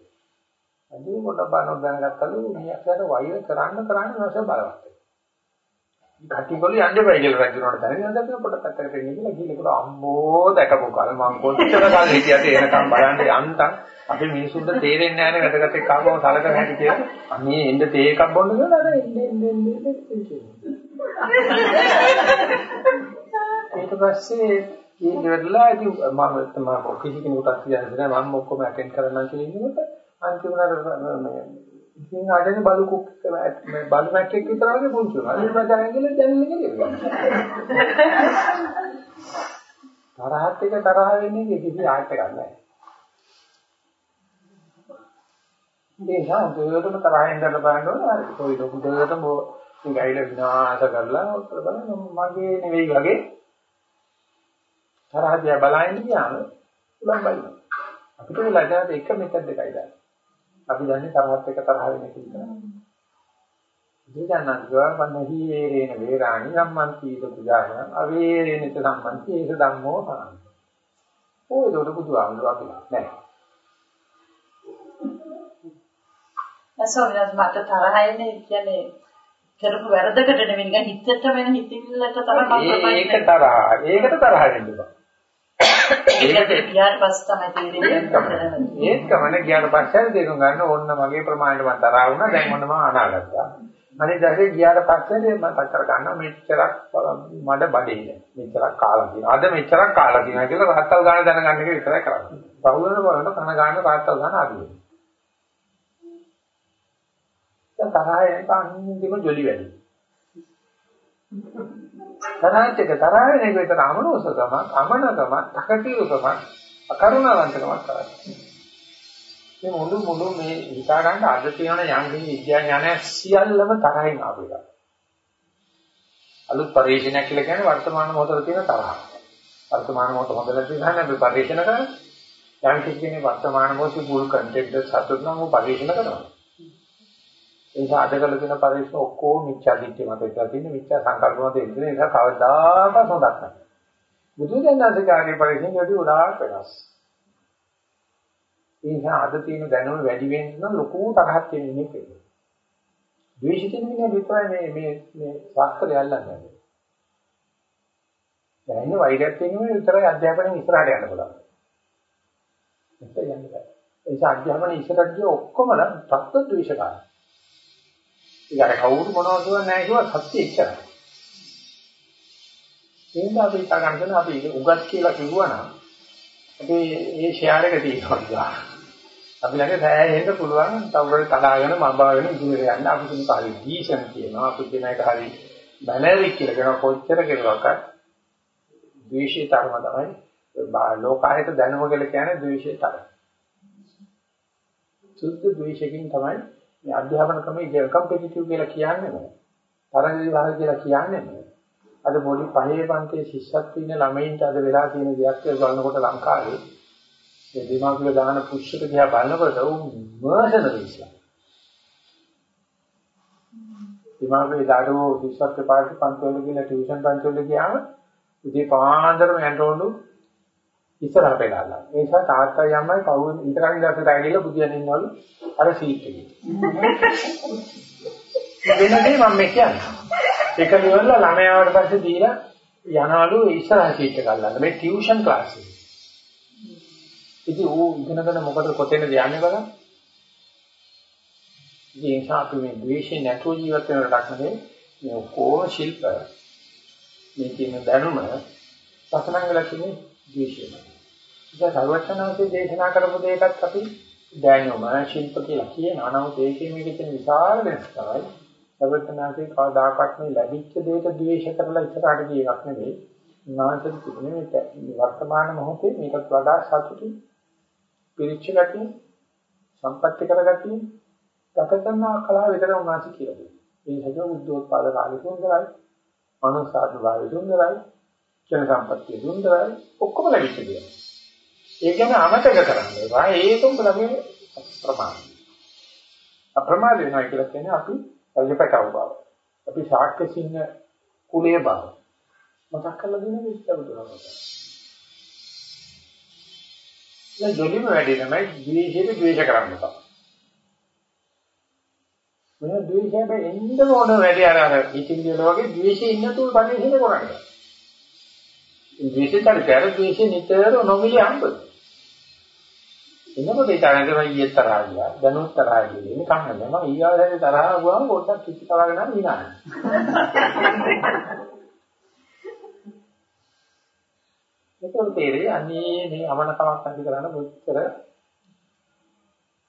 Speaker 2: රජු කොට බනෝ දැනගත්තලු මියකට වෛර කරන්න කරන්න නැස බලවත්. කටිකොල යන්න බෑ කියලා රජුනට දැනෙනවා දැන් පොඩක් පැත්තකට එන්න කියලා ගිහලා අම්මෝ දැකපු කල මං කොච්චර කල් හිටියද එනකම් බලන්න යන්තම් අපි මිනිසුන්ට තේරෙන්නේ නැහැ නේ වැදගත් එක්ක ආවම සලකන හැටි කියලා අනේ එන්න තේ එකක් බොන්න කියලා අර එන්න එන්න එන්න ඊට පස්සේ ඊගෙවලා ඉතින් මම මම කිසි කෙනෙකුට කියන්නේ නැහැ මම ඔක්කොම අටෙන්ඩ් කරනවා කියලා ඉන්නකොට අන්තිමට මේ ඉතින් ආඩනේ බලු කුක් මේ බලු මැක්කෙක් විතර වගේ පුංචි වුණා. ඊට පස්සේ ඇඟිල්ල දැනෙන්න ගියා. තරහත් එක තරහ වෙන්නේ කිසි ආයත ගන්න නැහැ. මේ සාන්තයටම තරහින් ගන්න බලන්න ඕනේ. හරි. කොයි ලොකුදටම ගයිල විනාශ කරලා උත්තර බලන්න මගේ නෙවෙයි වගේ තරහ දිහා බලන්න ගියාම උලම් බලනවා. අපිට ලැජාට එක මෙතඩ් එකයි දාන්නේ. අපි දන්නේ තරහත් එක තරහ වෙන එක විතරයි. දෙයයන්න් ගවන්නහි වේරේන වේරාණි සම්මන්ති පුජාන අවේරේන සම්මන්ති ඒක ධම්මෝ පරං. ඔය දොඩ බුදුආමර අපි නෑ.
Speaker 6: ඇසෝනස් මට තරහ එන්නේ කියන්නේ කරපු වැරදකට නෙවෙයි නිකන් හිතට වෙන හිතිල්ලට තමයි මම
Speaker 2: ඒක තරහ. ඒකට තරහ වෙන්න බෑ.
Speaker 6: ඒකට ගියාට පස්සේ තමයි තේරෙන්නේ.
Speaker 2: ඒත් කමන ගියාට පස්සේ තේරුම් ගන්න ඕන්න මගේ ප්‍රමාණයට මම තරහා වුණා දැන් ඔන්න මම අනාගත්තා. අනිත් දැසේ ගියාට පස්සේ මම පතර ගන්නවා මෙච්චරක් මඩ බඩේ මෙච්චරක් කාලා තියෙනවා. අද මෙච්චරක් කාලා තියෙනවා කියලා රහත්තල් ගන්න දැනගන්න එක විතරයි කරන්නේ. බහුලන බලන කන ගන්න රහත්තල් ගන්න වෙනවා. දැන් තරහා එනක අන්තිම ජොලි වැඩි. තරහත් එක තරහ වෙන එක විතර අමනෝසකම අමනකම තකතිරුකම අකරුණාවන්තකම කරන්නේ. මේ මුළු මුළු මේ හිතා ගන්න අද තියෙන යම් කිසි විද්‍යා ඥානය සියල්ලම තරහින් ආපු එක. අලුත් පරිශීලනයක් කියලා කියන්නේ වර්තමාන මොහොතේ තියෙන තරහ. වර්තමාන මොහොත හොඳ නැති නිසා අපි පරිශීලන කරන්නේ. යම් කිසි කෙනෙක් වර්තමාන මොහොතේ පුල් කන්ටෙන්ට් සතුට නම් ਉਹ පරිශීලන කරනවා. ඒ නිසා අද කළ තියෙන පරිශ්‍රම ඔක්කොම මිච්ඡා දිට්ඨිය මත ඉස්සලා තියෙන මිච්ඡා සංකල්ප මත ඉඳින නිසා කවදාකවත් හොඳක් නැහැ. බුදුදහමේ පරිශ්‍රම වැඩි උඩාක් වෙනස්. ඒ නිසා අද තියෙන දැනුම වැඩි වෙන්න නම් ලොකු තරහක් තියෙන ඉන්නේ කියලා. ද්වේෂිතින් ඉන්නේ විතරයි මේ මේ මේ ශාස්ත්‍රය අල්ලන්නේ. දැන් වෛරයක් තියෙනවා විතරයි අධ්‍යාපනයෙන් ඉස්සරහට යන්න පුළුවන්. නැත්නම් යන්න බෑ. ඒ නිසා අධ්‍යාපනයේ ඉස්සරහට ගිය ඔක්කොම තත්ත්ව ද්වේෂකාරයි. ඒක අර කවුරු මොනවද කියන්නේ නැහැ කිව්වා සත්‍ය එච්චරයි. ඒ නිසා අපි හිතා ගන්න දෙන අපි උගත් කියලා කිව්වනම් අපි ඒ ෂෙයාර් එක තියෙනවා. අපි ළඟ සෑහෙන්න පුළුවන් තවුරේ තඩාගෙන මබාගෙන ඉදිරියට යන්න අපි කියන කාලේ දීෂන් කියනවා අපි කියන එක හරි බැලරික් කියලා කියන කොච්චර කෙරුවක්වත් ද්වේෂය තරම තමයි ලෝකායත දැනුම කියලා කියන්නේ ද්වේෂය තරම. සුද්ධ ද්වේෂයෙන් තමයි මේ අධ්‍යාපන ක්‍රමයේ කම්පිටිටිව් කියලා කියන්නේ නෑ. තරඟ විභාග කියලා කියන්නේ නෑ. අද පොඩි පහේ පන්තියේ ශිෂ්‍යත්ව ඉන්න ළමයින්ට අද වෙලා තියෙන දෙයක් කියලා බලනකොට ලංකාවේ මේ දීමාකුල දාන පුෂ්‍යක දිහා බලනකොට උන් මර්ෂනරිස්ලා. දීමාකුලේ දාඩෝ ශිෂ්‍යත්ව පාර්ශ්ව පන්තිවල ගිහලා ටියුෂන් පන්තිවල ගියාම උදේ පාන්දරම යනකොලු ඉස්සරහ පෙළාලා. ඒ නිසා තාත්තා යම්මයි පවුල් ඉතරකින් දැස්සට ඇවිල්ලා බුදියන් ඉන්නවලු අර සීට් එකේ. වෙනදී මම මේ කියන්නේ. ඒක නිවල ළමයාවට පස්සේ දීලා යනවලු ඉස්සරහ සීට් එක අල්ලන්න. මේ ටියුෂන් ක්ලාස් එක. ඉතින් ඌ ඉගෙනගෙන මොකද කොතැනද යන්නේ බලන්න. ඉතින් ඒ නිසා අපි මේ ද්වේෂේ නැතුව ජීවත් වෙන රටක් නෙවෙයි මේ ඔක්කොම ශිල්ප මේ කියන දැනුම සසනන් වෙලා තියෙන්නේ ද්වේෂයෙන්. ඉතින් සර්වචනාංශයේ දේශනා කරපු දෙයකත් අපි දැනුම ශිල්ප කියලා කියනවා. නමුත් ඒකේ මේකේ තියෙන විශාල වෙනස තමයි සර්වචනාංශයේ කවදාකවත් මේ ලැබිච්ච දෙයක ද්වේෂ කරලා ඉස්සරහට ගිය එකක් නෙවෙයි. නාසෙත් තිබුණේ මේ වර්තමාන මොහොතේ මේකත් වඩා සතුටින් පිරිච්ච ගතිය සම්පත්‍ති කරගතිය ගත කරන කලාව විතර උනාසි කියලා දෙනවා. ඒ සජෝ උද්දෝත්පාද කාලේ සුන්දරයි, මනෝසාධු භාවය සුන්දරයි, චන සම්පත්තිය සුන්දරයි, ඔක්කොම ලැබිච්ච දේ. ඒ කියන්නේ අමතක කරන්නේ. වා ඒකම ළමේ ප්‍රමාණය. අප්‍රමාද වෙනවා කියලා කියන්නේ අපි අල්ලපටව බව. අපි ශාක්‍ය සින්න කුලයේ බව. මතක් කරලා දෙන විස්තර දුන්නා. දැන් දෙලිම වැඩි තමයි ද්වේෂයට ද්වේෂ කරන්න බෑ. මොන ද්වේෂයෙන් එන්න ඕන වැඩි අර අර ඉතින් කියන වගේ ද්වේෂේ ඉන්නතුල් පරිශීලන කරන්නේ. ද්වේෂේ තර ද්වේෂේ නිතර නොමිලි හම්බ. එනකොට ඒ තරඟ ඊයේ තරහා ගියා දැනුත් තරහා ගියේ මේ කන්න නෑ මම ඊයාවලේ තරහා ගුවාම පොඩ්ඩක් කිසි කරගෙන නම් ඉනාන. ඒකෝ තේරෙයි අනේ මේ අමනකමක් ඇති කරන්න කොච්චර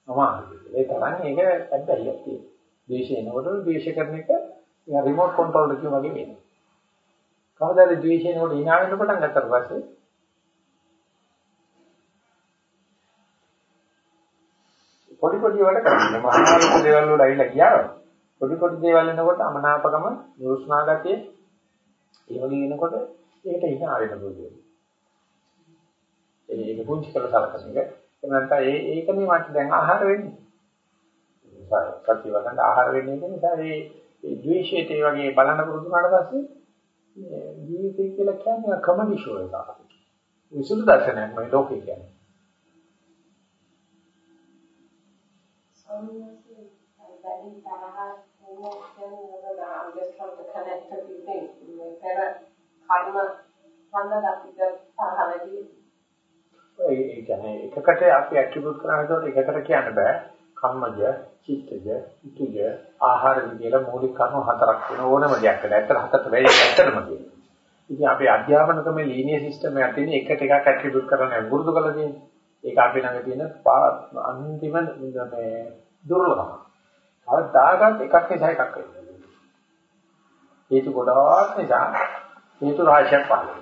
Speaker 2: අමාරුද. ඒ තරම් ඒක ඇත්තයියක් තියෙනවා. ද්වේෂය එනකොට ද්වේෂ කරන එක රිමෝට් කන්ට්‍රෝල් එකකින් වගේ වෙනවා. කවදාද ද්වේෂය එනකොට hina වෙන්න පටන් ගත්තට පස්සේ පොඩි පොඩි වැඩ කරන්නේ මහානායක දේවල් වල ඇවිල්ලා ගියා. පොඩි පොඩි දේවල් එනකොට අමනාපකම, නුරුස්නා ගතිය ඒ වගේ එනකොට ඒකට hina වෙන්න පුළුවන්. ඒක පුංචි කරලා සලකන එක. එහෙම නැත්නම් ඒ ඒකනේ මට දැන් ආහාර වෙන්නේ. සත්‍ය වදන්න ආහාර වෙන්නේ ඒ නිසා මේ මේ ද්වේෂයට ඒ වගේ බලන පුරුදු වුණාට පස්සේ ජීවිතය කියලා කියන්නේ කමඩි ෂෝ එකක්. විසුළු දර්ශනයක් මේ ලෝකේ කියන්නේ.
Speaker 4: වැඩි තරහ I'm just trying to connect a few things. මේ පෙර කර්ම වන්ද අපිට තරහ වැඩි
Speaker 2: ඒ කියන්නේ එකකට අපි ඇට්‍රිබියුට් කරනකොට එකකට කියන්න බෑ. කම්මජ, චිත්තජ, ඉතුජ, ආහාරජ කියලා මූලික කර්ම හතරක් වෙන ඕනම දෙයක් කරලා. ඇත්තට හතරට වැඩි ඇත්තටම කියනවා. ඉතින් අපේ අධ්‍යාපන ක්‍රමයේ ලීනියර් සිස්ටම් එකක් තියෙන එකට එකක් ඇට්‍රිබියුට් කරන්න වුරුදු කරලා තියෙනවා. ඒක අපි ළඟ තියෙන අන්තිම මේ දුර්ලභම. කවදාකවත් එකක් නිසා එකක් වෙන්නේ. හේතු ගොඩාක් නිසා හේතු රාශියක් පහළ වෙනවා.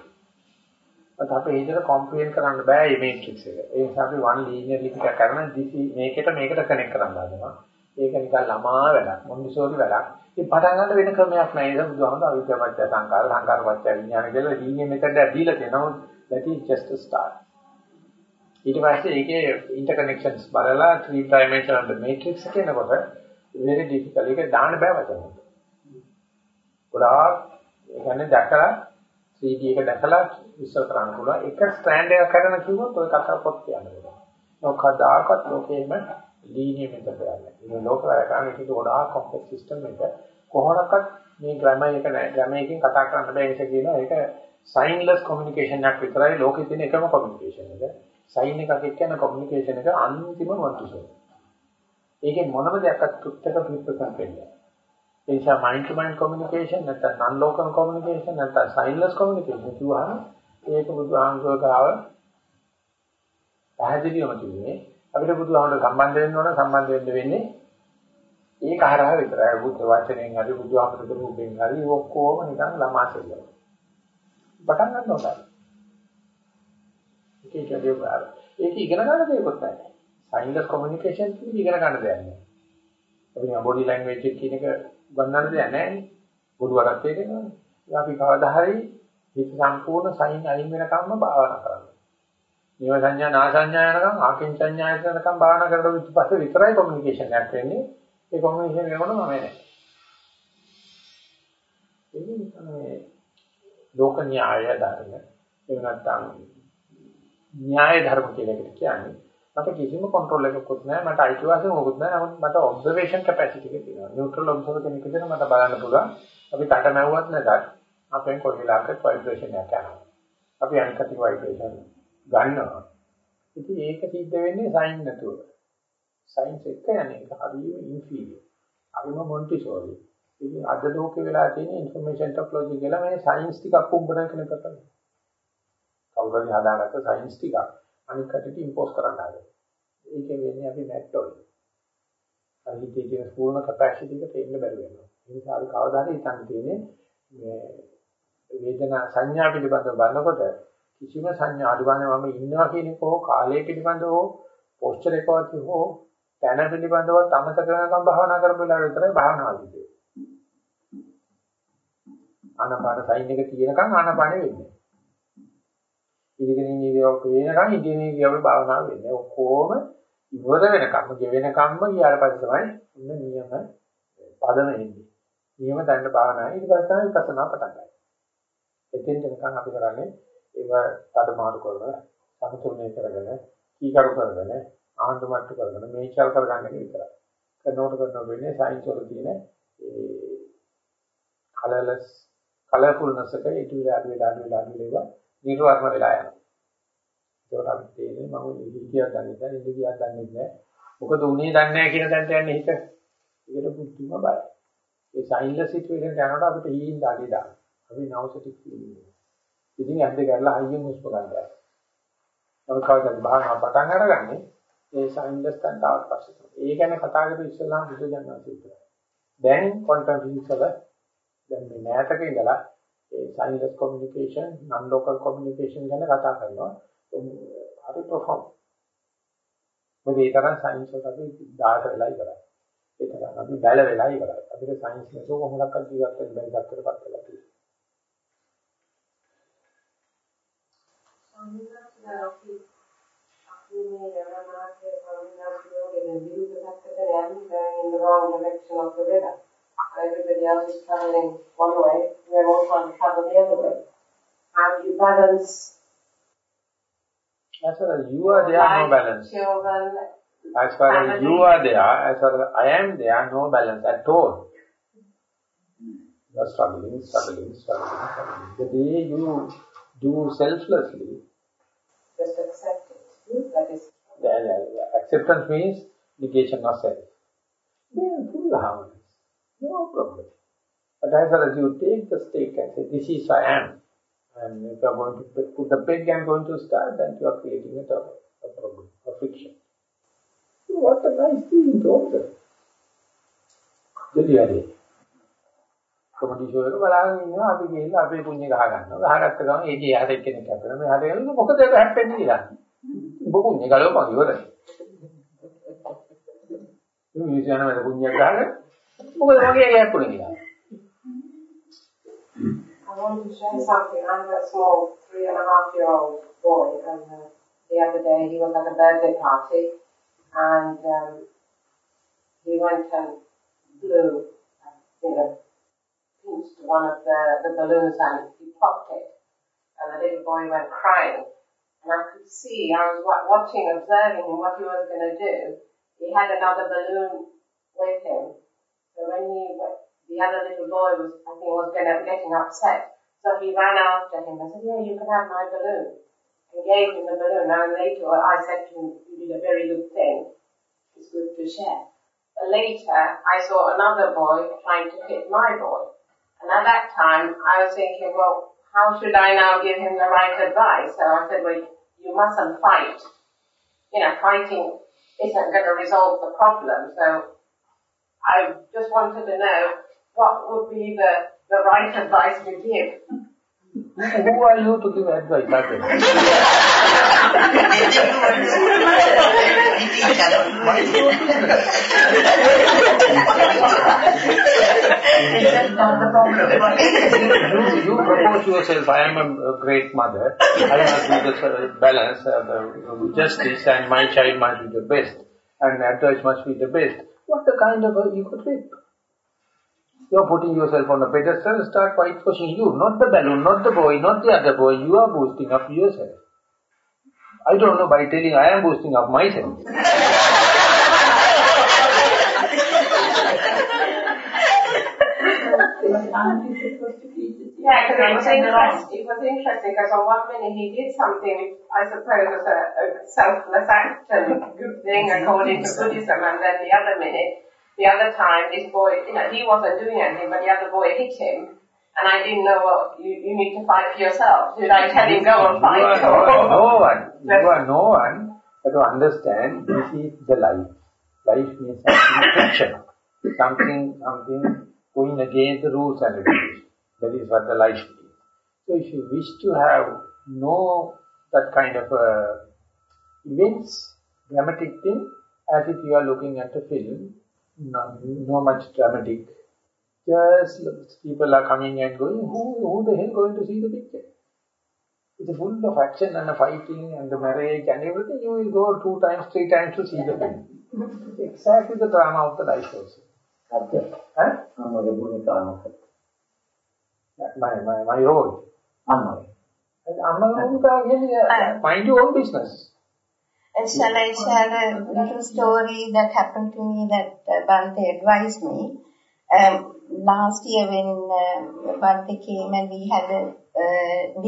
Speaker 2: ඒත් අපේ හිතට කොම්ප්‍රිහෙන්ඩ් කරන්න බෑ මේ මේට්‍රික්ස් එක. ඒ නිසා අපි වන් ලීනියර් ලිපික කරන දිසි මේකට මේකට කනෙක්ට් කරන්න හදනවා. ඒක නිකන් ළමා වැඩක්, මොන්ඩිසෝරි වැඩක්. ඉතින් පටන් ගන්න වෙන ක්‍රමයක් නෑ. ඒක බුදුහාමුදුරුවෝ අවිද්‍යාවච්ච සංකාර, සංකාරවච්ච විඥාන කියලා ලීනියර් මෙතඩ් එක දීලා තියෙනවා. that is just a start. ඊට පස්සේ ඒකේ ඉන්ටර්කනෙක්ෂන්ස් බලලා 3 dimensional matrix එක එනකොට very difficult. ඒක දාන්න බෑ වචන. ගොඩාක් ඒ කියන්නේ දැකලා 3D එක දැකලා විශ්ල කරන්න පුළුවන්. එක ස්ටෑන්ඩ් එකක් කරන කිව්වොත් ඔය කතාව පොත් කියන්න බෑ. මොකදාකත් ලෝකෙම ලීනියර් මෙතඩ් එකක්. මේ ලෝක වැඩ කරන්නේ ඒක ගොඩාක් කොම්ප්ලෙක්ස් සිස්ටම් එක. කොහොමනක්වත් මේ ග්‍රැමර් එක නෑ. ග්‍රැමර් එකෙන් කතා කරන්න බෑ ඒක කියනවා. ඒක සයින්ලස් කොමියුනිකේෂන් එකක් විතරයි ලෝකෙ තියෙන එකම කොමියුනිකේෂන් එක. සයින් එකක් එක්කන කොමියුනිකේෂන් එක අන්තිම වන්තුසෝ. ඒකේ මොනම දෙයක්වත් තුත්තක පිටපතක් වෙන්නේ. ඒ නිසා mind to mind communication නැත්නම් non local communication නැත්නම් signless communication කියවහම ඒක බුදුහාමුදුරුවෝ ගාව පැහැදිලිවම තියෙන්නේ අපිට බුදුහාමුදුරුවෝ සම්බන්ධ වෙන්න ඕන සම්බන්ධ වෙන්න වෙන්නේ ඒක හරහා විතරයි බුද්ධ වචනයෙන් හරි බුදුහාමුදුරුවෝ රූපෙන් හරි ඔක්කොම නිකන් ළමා කියලා. පටන් ගන්නවා. ඒක ඒක ඒක ඉගෙන ගන්න දෙයක්වත් නැහැ. signless communication කියන්නේ ඉගෙන ගන්න දෙයක් නෑ. අපි බොඩි ලැන්ග්වේජ් එක කියන එක ගන්නන්න දෙයක් නැහැ. බොරුවටත් තේරෙනවනේ. අපි කවදා හරි හිත සම්පූර්ණ සයින් අයින් වෙනකම්ම භාවනා කරනවා. නීව සංඥා නා සංඥා යනකම් ආකින් සංඥා යනකම් භාවනා කරලා ඊට පස්සේ විතරයි කොමියුනිකේෂන් එකක් වෙන්නේ. ඒ කොමියුනිකේෂන් වෙනකොට මම නැහැ. ඒක තමයි ලෝක න්‍යාය ධර්ම. එහෙම නැත්නම් න්‍යාය ධර්ම කියලා එකට කියන්නේ. මට කිසිම කන්ට්‍රෝල් එකකුත් නැහැ. මට අයිතිවාසිකම් මොකුත් නැහැ. නමුත් මට ඔබ්සර්වේෂන් කෙපැසිටි එක තියෙනවා. න්ියුට්‍රල් ඔබ්සර්වර් කෙනෙක් විදිහට මට බලන්න පුළුවන්. අපි කට නැවුවත් නැතත් අපෙන් කොහේලාකට ভাইබ්‍රේෂන් එකක් යනවා. අපි අනිකටි ভাইබ්‍රේෂන් ගන්නවා. ඉතින් ඒක සිද්ධ වෙන්නේ සයින් නැතුව. සයින්ස් එක යන්නේ හරියම ඉන්ෆීරියර්. අරිම මොන්ටිසෝරි. ඉතින් අද ලෝකේ වෙලා තියෙන ইনফර්මේෂන් ටෙක්නොලොජි කියලා මේ සයින්ස් ටිකක් උඹරන කෙනෙක්ට කරනවා. කවුරුහරි හදාගත්ත සයින්ස් ටිකක් අනිත් කටට ඉම්පෝස් කරන්න ආවේ. ඒකෙන් වෙන්නේ අපි මැට්ටොල්. අනිත් ඒකේ පූර්ණ කැපැසිටි එකට එන්න බැරි වෙනවා. ඒ නිසා අපි කවදා හරි හිතන්න තියෙන්නේ මේ වේදනා සංඥා පිළිබඳව බලනකොට කිසිම සංඥා අඩුවන්නේ මම ඉන්නවා කියන එක හෝ කාලය පිළිබඳව හෝ පෝස්චර් එකවත් හෝ තැන පිළිබඳව අමතක කරනකම් භාවනා කරපු වෙලාවට විතරයි භාවනාව වෙන්නේ. ආනාපාන සයින් එක තියෙනකම් ආනාපානෙ වෙන්නේ. ඉඳගෙන ඉන්න ඉරියව්ව පේනකම් ඉඳගෙන ඉරියව්ව භාවනාව වෙන්නේ. ඔක්කොම ඉවර වෙනකම් ගෙවෙනකම්ම ගියාට පස්සේ තමයි ඉන්න නියම පදම එන්නේ. නියම දන්න භාවනාව ඊට පස්සේ තමයි විපස්සනා පටන් ගන්නේ. එතෙන්ට නිකන් අපි කරන්නේ ඒව තඩමාරු කරන සමතුලනය කරගෙන කීකරු කරගෙන ආන්දමට්ටු කරගෙන මේචල් කරගන්න එක විතරයි. කරනකොට කරනකොට වෙන්නේ සයින්ස් වල තියෙන ඒ කලර්ලස් කලර්ෆුල්නස් එක ඊට විලා අඩු වෙලා අඩු වෙලා අඩු වෙලා නිර්වර්ණ වෙලා යනවා. ඒකට අපි තේරෙන්නේ මම ඉලිකියක් දන්නේ නැහැ, ඉලිකියක් දන්නේ නැහැ. මොකද උනේ දන්නේ නැහැ කියන තැනට යන්නේ හිත. ඒකට පුදුම බයයි. ඒ සයින්ලස් සිටුේෂන් යනකොට අපිට හීන් දාඩි දාන. අපි නවසටික් කියන්නේ. ඉතින් ඇද්ද කරලා හයියෙන් හුස්ම ගන්නවා. නමුත් කවදාද භාවනා පටන් අරගන්නේ ඒ සයින්ලස් තැනට ආවට පස්සේ. ඒ ගැන කතා කරපු ඉස්සෙල්ලාම බුදු දන්වා සිද්ධ. දැන් ක්වොන්ටම් ෆිසික්ස් වල දැන් මේ නැතක ඉඳලා ඒ signalless communication, non local communication ගැන කතා කරනවා. හරි ප්‍රොෆෝම්. මොකද ඒ තරම් සයින්ස් වලට අපි 10 වෙලා ඉවරයි. ඒ තරම් අපි බැල වෙලා ඉවරයි. අපිට සයින්ස් නැතුව කොහොමදක්වත් ජීවත් වෙන්න බැරි තත්ත්වයකටපත් වෙලා තියෙනවා.
Speaker 4: in the wrong direction of the river. Everybody else is traveling one way, we're all trying to travel the other way. How do you balance
Speaker 2: As far as you are there, no balance.
Speaker 4: children,
Speaker 2: As far as you are there, as far as I am there, no balance at all. You are struggling, struggling, struggling, struggling. The day you do selflessly,
Speaker 4: just accept it? That is
Speaker 2: then uh, acceptance means negation of self. Then full harmony. No problem. But as far as you take the stake and say, this is I am, and if you are going to put the peg and going to start, then you are creating a, trouble, a problem, a friction. What a nice thing to observe. දෙලියදී comedy show එක බලාගෙන ඉන්නවා අපි ගිහිල්ලා අපේ පුණ්‍ය ගහ ගන්නවා ගහගත්ත ගමන් ඒකේ යට එක්කෙනෙක් හැපෙනවා මේ හද ගන්නේ මොකද ඒක හැප්පෙන්නේ කියලා ඔබ පුණ්‍ය ගලවපන් ඉවරයි මේ මිනිස්සු යන වැඩ පුණ්‍යක් ගහගෙන මොකද මගේ ඒක හැප්පුණේ කියලා
Speaker 4: I want to share something. I'm a small three and a half year old boy, and uh, the other day he was at a birthday party, and um, he went and blew, uh, you know, pinched one of the, the balloons and he popped it, and the little boy went crying. And I could see, I was wa- watching, observing him, what he was going to do. He had another balloon with him. so when he the other little boy was, I think, was getting upset. So he ran after him and said, yeah, you can have my balloon. And gave him the balloon. And later I said to him, you did a very good thing. It's good to share. later, I saw another boy trying to hit my boy. And at that time, I was thinking, well, how should I now give him the right advice? So I said, well, you mustn't fight. You know, fighting isn't going to resolve the problem. So I just wanted to know what would be the, the right advice to give.
Speaker 2: Who are you to give advice?
Speaker 3: That's
Speaker 2: you, you propose yourself, I am a, great mother, I must do the uh, balance, uh, the justice, and my child must be the best, and advice must be the best. What the kind of a ego trip? You are putting yourself on a pedestal, start white pushing you, not the balloon, not the boy, not the other boy, you are boosting up yourself. I don't know, by telling I am boosting up myself.
Speaker 4: Yeah, because it was interesting. It was interesting because on one minute he did something I suppose was a, a selfless act and good thing according to Buddhism, and then the other minute, the other time, this boy, you know, he wasn't doing anything, but the other boy hit him, and I didn't know what you, you need to fight for yourself. Did I tell him go and fight?
Speaker 2: You are
Speaker 4: or-
Speaker 2: no one. You are no one. But to understand, this is the life. Life means something friction. Something, something going against the rules and regulations. That is what the life should be. So if you wish to have no that kind of uh, events, dramatic thing, as if you are looking at a film, not, no much dramatic. Just people are coming and going, who, who the hell going to see the picture? It's full of action and fighting and the marriage and everything. You will go two times, three times to see the film. exactly the drama of the life also.
Speaker 7: Okay.
Speaker 2: Huh? my, my, my role,
Speaker 7: unknown.
Speaker 2: And unknown again, uh, your own business.
Speaker 8: And shall I share a little story that happened to me that uh, bante advised me? Um, last year when uh, came and we had a uh,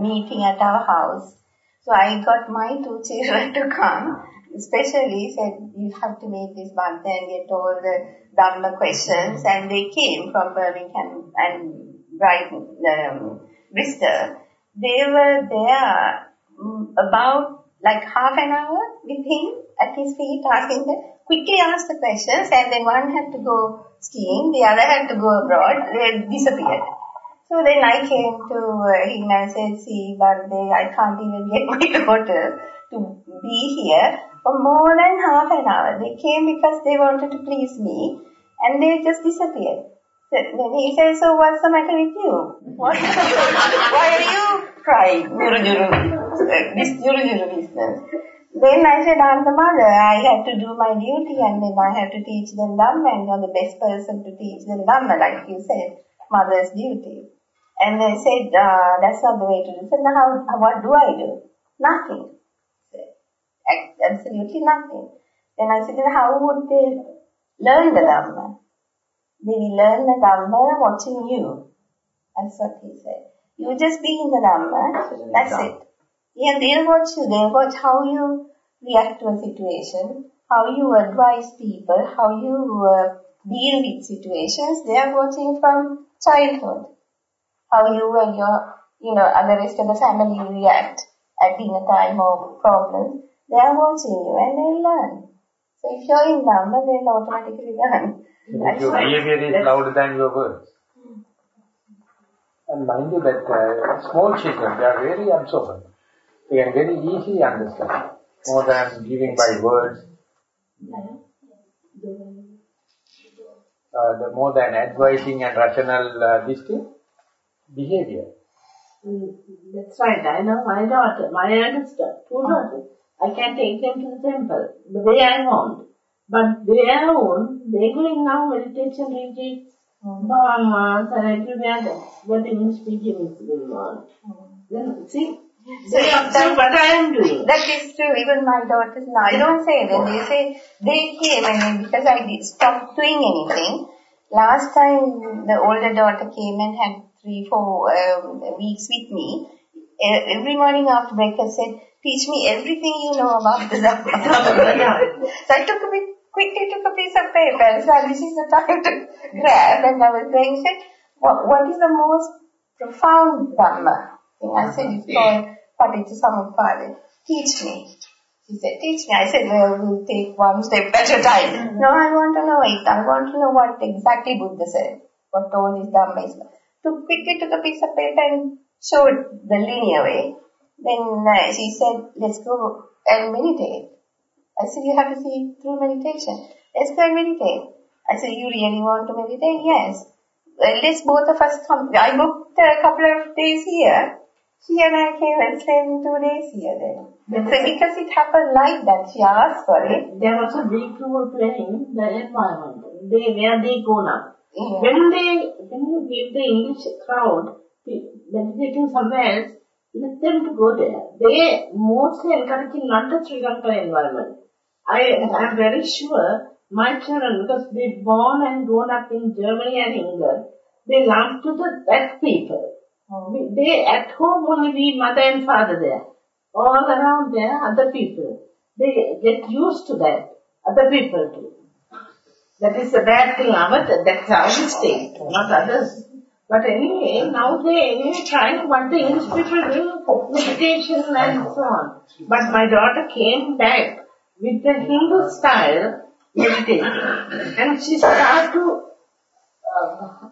Speaker 8: meeting at our house, so I got my two children to come, especially said, you have to meet this bante and get all the Dharma questions and they came from Birmingham and Brighton, um. They were there mm, about like half an hour with him at his feet asking them, quickly ask the questions and then one had to go skiing, the other had to go abroad, they disappeared. So then I came to uh, him and said, see, Bande, I can't even get my daughter to be here for more than half an hour. They came because they wanted to please me and they just disappeared. So Then he said, so what's the matter with you? What? Why are you crying? This business. Then I said, I'm the mother. I have to do my duty and then I have to teach them Dhamma and you're the best person to teach them Dhamma, like you said, mother's duty. And they said, uh, that's not the way to do it. Said, now how, what do I do? Nothing. Absolutely nothing. Then I said, then how would they learn the Dhamma? They will learn the Dhamma watching you. That's what he said. You just be in the Dhamma, that's it. Yeah, they'll watch you. They'll watch how you react to a situation, how you advise people, how you uh, deal with situations. They are watching from childhood. How you and your, you know, and the rest of the family react at dinner time or problems. They are watching you and they'll learn. So if you're in Dhamma, they'll automatically learn.
Speaker 2: If your behavior is louder than your words. And mind you that uh, small children, they are very absorbent. They can very easily understand. More than giving by words. Uh, the more than advising and rational uh, this thing, behavior.
Speaker 6: Mm, That's right. I know my daughter, my eldest daughter, two daughters. I can take them to the temple the way I want. But their own, they're going now meditation retreats, Bahamas and everywhere that what English speaking is going on. Hmm. Then, see, they observe what I am doing.
Speaker 8: That is true. Even my daughters now, I don't say them. They say they came and because I did stop doing anything. Last time the older daughter came and had three, four um, weeks with me. Every morning after breakfast said, teach me everything you know about the Dhamma. so I took a bit quickly took a piece of paper and said, this is the time to grab. And I was going, said, what, what is the most profound Dhamma? And I said, it's called Paticca Teach me. She said, teach me. I said, well, we'll take one step at a time. No, I want to know it. I want to know what exactly Buddha said. What all this Dhamma is. Took, quickly took a piece of paper and showed the linear way. Then uh, she said, let's go and meditate. I said, you have to see through meditation. Let's go and meditate. I said, you really want to meditate? Yes. Well, let's both of us come. I booked a couple of days here. She and I came and spent two days here then. So because it happened like that, she asked for it.
Speaker 6: There was a big role playing the environment. They where they go now.
Speaker 8: Yeah.
Speaker 6: When they when you give the English crowd meditating somewhere else, let them to go there. They mostly encouraging not the Sri Lanka environment. I am very sure my children, because they born and grown up in Germany and England, they belong to the that people. Oh. We- They at home only we mother and father there. All around there other people. They get used to that. Other people too. That is a bad thing, but that's our mistake, not others. But anyway, now they anyway trying what the English people do, meditation and so on. But my daughter came back with the Hindu style meditation and she started to uh,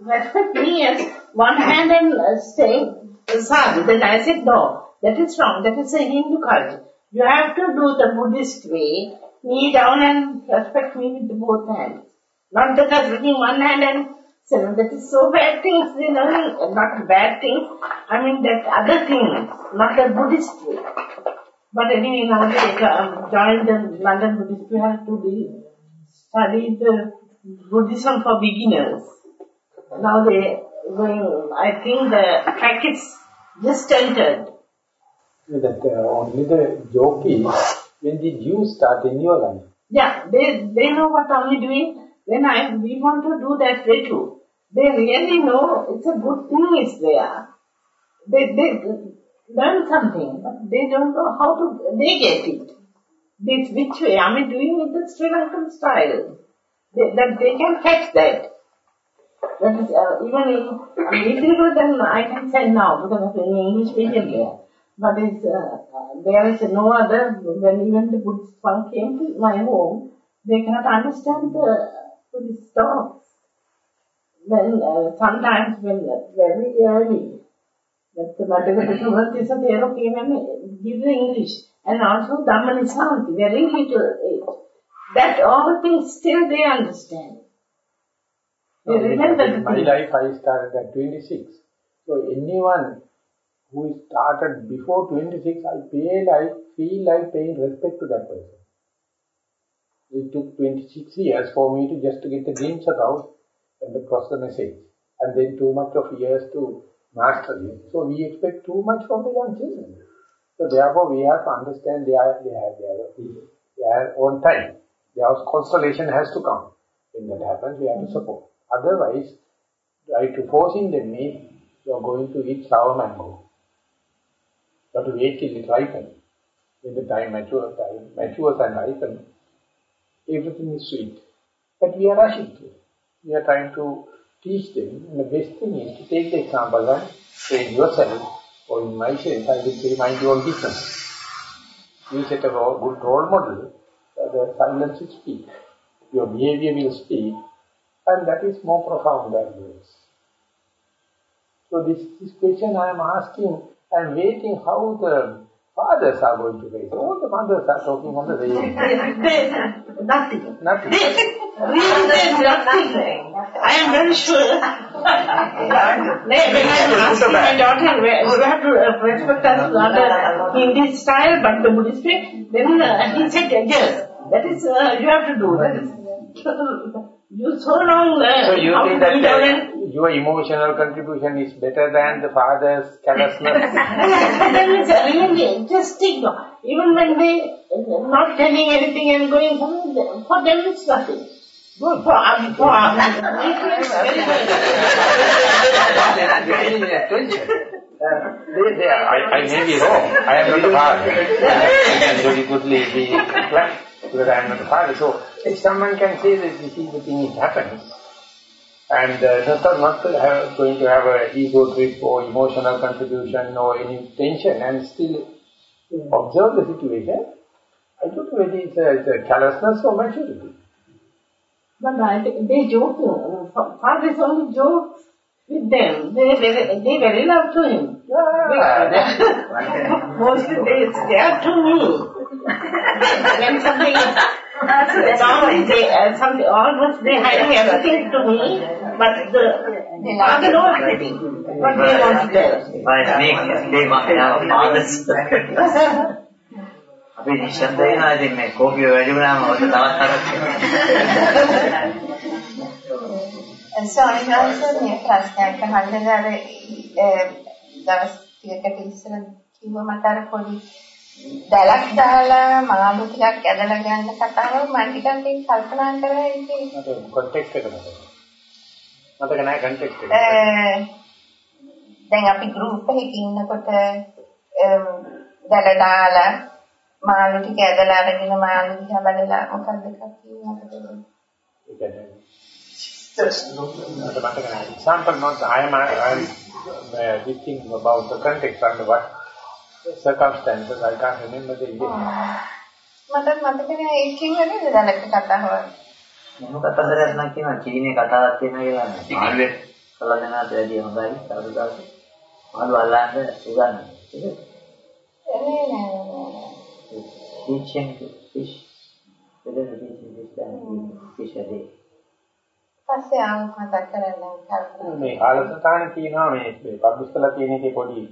Speaker 6: respect me as one hand and uh, saying sadhu. Then I said, no, that is wrong. That is a Hindu culture. You have to do the Buddhist way, knee down and respect me with both hands. Not that I'm looking one hand and say, that is so bad things, you know, not bad thing. I mean that other thing, not the Buddhist way. But anyway, now they um, joined the London Buddhist, we have to be, study the Buddhism for beginners. Now they I think the track is just entered.
Speaker 2: That uh, only the joke is when did you start in your life?
Speaker 6: Yeah, they, they know what I'm doing. Then I, we want to do that way too. They really know it's a good thing is there. They, they learn something, but they don't know how to, they get it. This, which way? I doing it the Sri Lankan style? They, that they can catch that. That is, uh, even in, I mean, if then I can say now, because of in English medium there. But it's, uh, there is no other, when even the Buddhist monk came to my home, they cannot understand the Buddhist talks. Then uh, sometimes when uh, very early, that the Madhya is a came and give the English. And also Dhamma very little age. That all things still they understand. They remember the
Speaker 2: In my life, I started at 26. So anyone who started before 26, I pay like, feel like paying respect to that person. It took 26 years for me to just to get the glimpse about and to cross the message. And then too much of years to master. So we expect too much from the young children. So therefore we have to understand their, their, their, their own time. Their constellation has to come. When that happens, we have to support. Otherwise, try to forcing them means you are going to eat sour mango. Have to wait till it ripens. When the time matures, time matures and ripens, everything is sweet. But we are rushing to. We are trying to teach them. And the best thing is to take the example and train yourself, or in my case, I will say mind your own business. You set a role, good role model, the silence will speak. Your behavior will speak, and that is more profound than words. So this, this question I am asking, I am waiting how the fathers are going to raise. All the mothers are talking on the.
Speaker 6: They, nothing.
Speaker 2: Nothing.
Speaker 6: Really, there's nothing. I am very sure. when I was asking my daughter, where- you have to uh, respect us not uh, Hindi style, but the Buddhist way, then uh, he said, yes, that is, uh, you have to do. That is, you so long learn
Speaker 2: So you think that uh, your emotional contribution is better than the father's callousness?
Speaker 6: And then it's really just ignore. Even when they uh, not telling anything and going somewhere, for them it's nothing.
Speaker 2: Good.
Speaker 6: For, for, it's very
Speaker 2: Uh, they, they are, I, I may be wrong. I am not the father. I can very goodly be correct. because I am not a father. So if someone can say that this is the thing it happens, and uh, not, not to have, going to have a ego trip or emotional contribution or any tension and still observe the situation, I don't know whether it's a, it's a callousness or maturity.
Speaker 6: But I, they joke, father is only jokes with them. They very, they very love to him.
Speaker 2: Yeah.
Speaker 6: Mostly they, they to me. when something is wrong, they, uh, something, almost they hiding everything to me, but the father knows everything. But they want to tell.
Speaker 7: But they, they must have fathers. අපි නිශ්ශබ්ද වෙනවා ඉතින් මේ කෝපිය වැඩි වුණාම ඔත තවත් තරක්
Speaker 8: මේ ප්‍රශ්නයක් අහන්න අර දවස් ටිකකට ඉස්සර කිව්ව මට අර පොඩි දැලක් දාලා මාළු ටිකක් ඇදලා ගන්න කතාව මම ටිකක් ඒක කල්පනා කරා ඒකේ
Speaker 2: මට කොන්ටෙක්ස්ට් එක මතක. මතක නැහැ කොන්ටෙක්ස්ට් එක.
Speaker 8: දැන් අපි ගෲප් එකක ඉන්නකොට දැල දාලා මාළු ටික ඇදලා අරගෙන මාළු දිහා බලලා මොකක්ද එකක් කියනකොට
Speaker 2: ඒ කියන්නේ මට මතක නැහැ. Example not I am I am uh, thinking about the context and what circumstances I can't remember the event.
Speaker 8: මට මතක නෑ ඒ කිව්වේ නේද දැලක කතාව.
Speaker 7: මොන කතන්දරයක් නම් කියනවා චීනේ කතාවක් තියෙනවා කියලා නේ. මාළුවේ කලන දෙනාට වැඩි හොඳයි. සාදුදාස. මාළු අල්ලන්න උගන්න.
Speaker 8: නෑ නෑ නෑ.
Speaker 7: Teaching to fish. Whether the teaching fish than fish a day.
Speaker 8: පස්සේ ආව මතක් කරගන්න කල්පනා.
Speaker 2: මේ කාලසටහන තියෙනවා මේ මේ පබ්ලිෂ් කරලා තියෙන එකේ පොඩි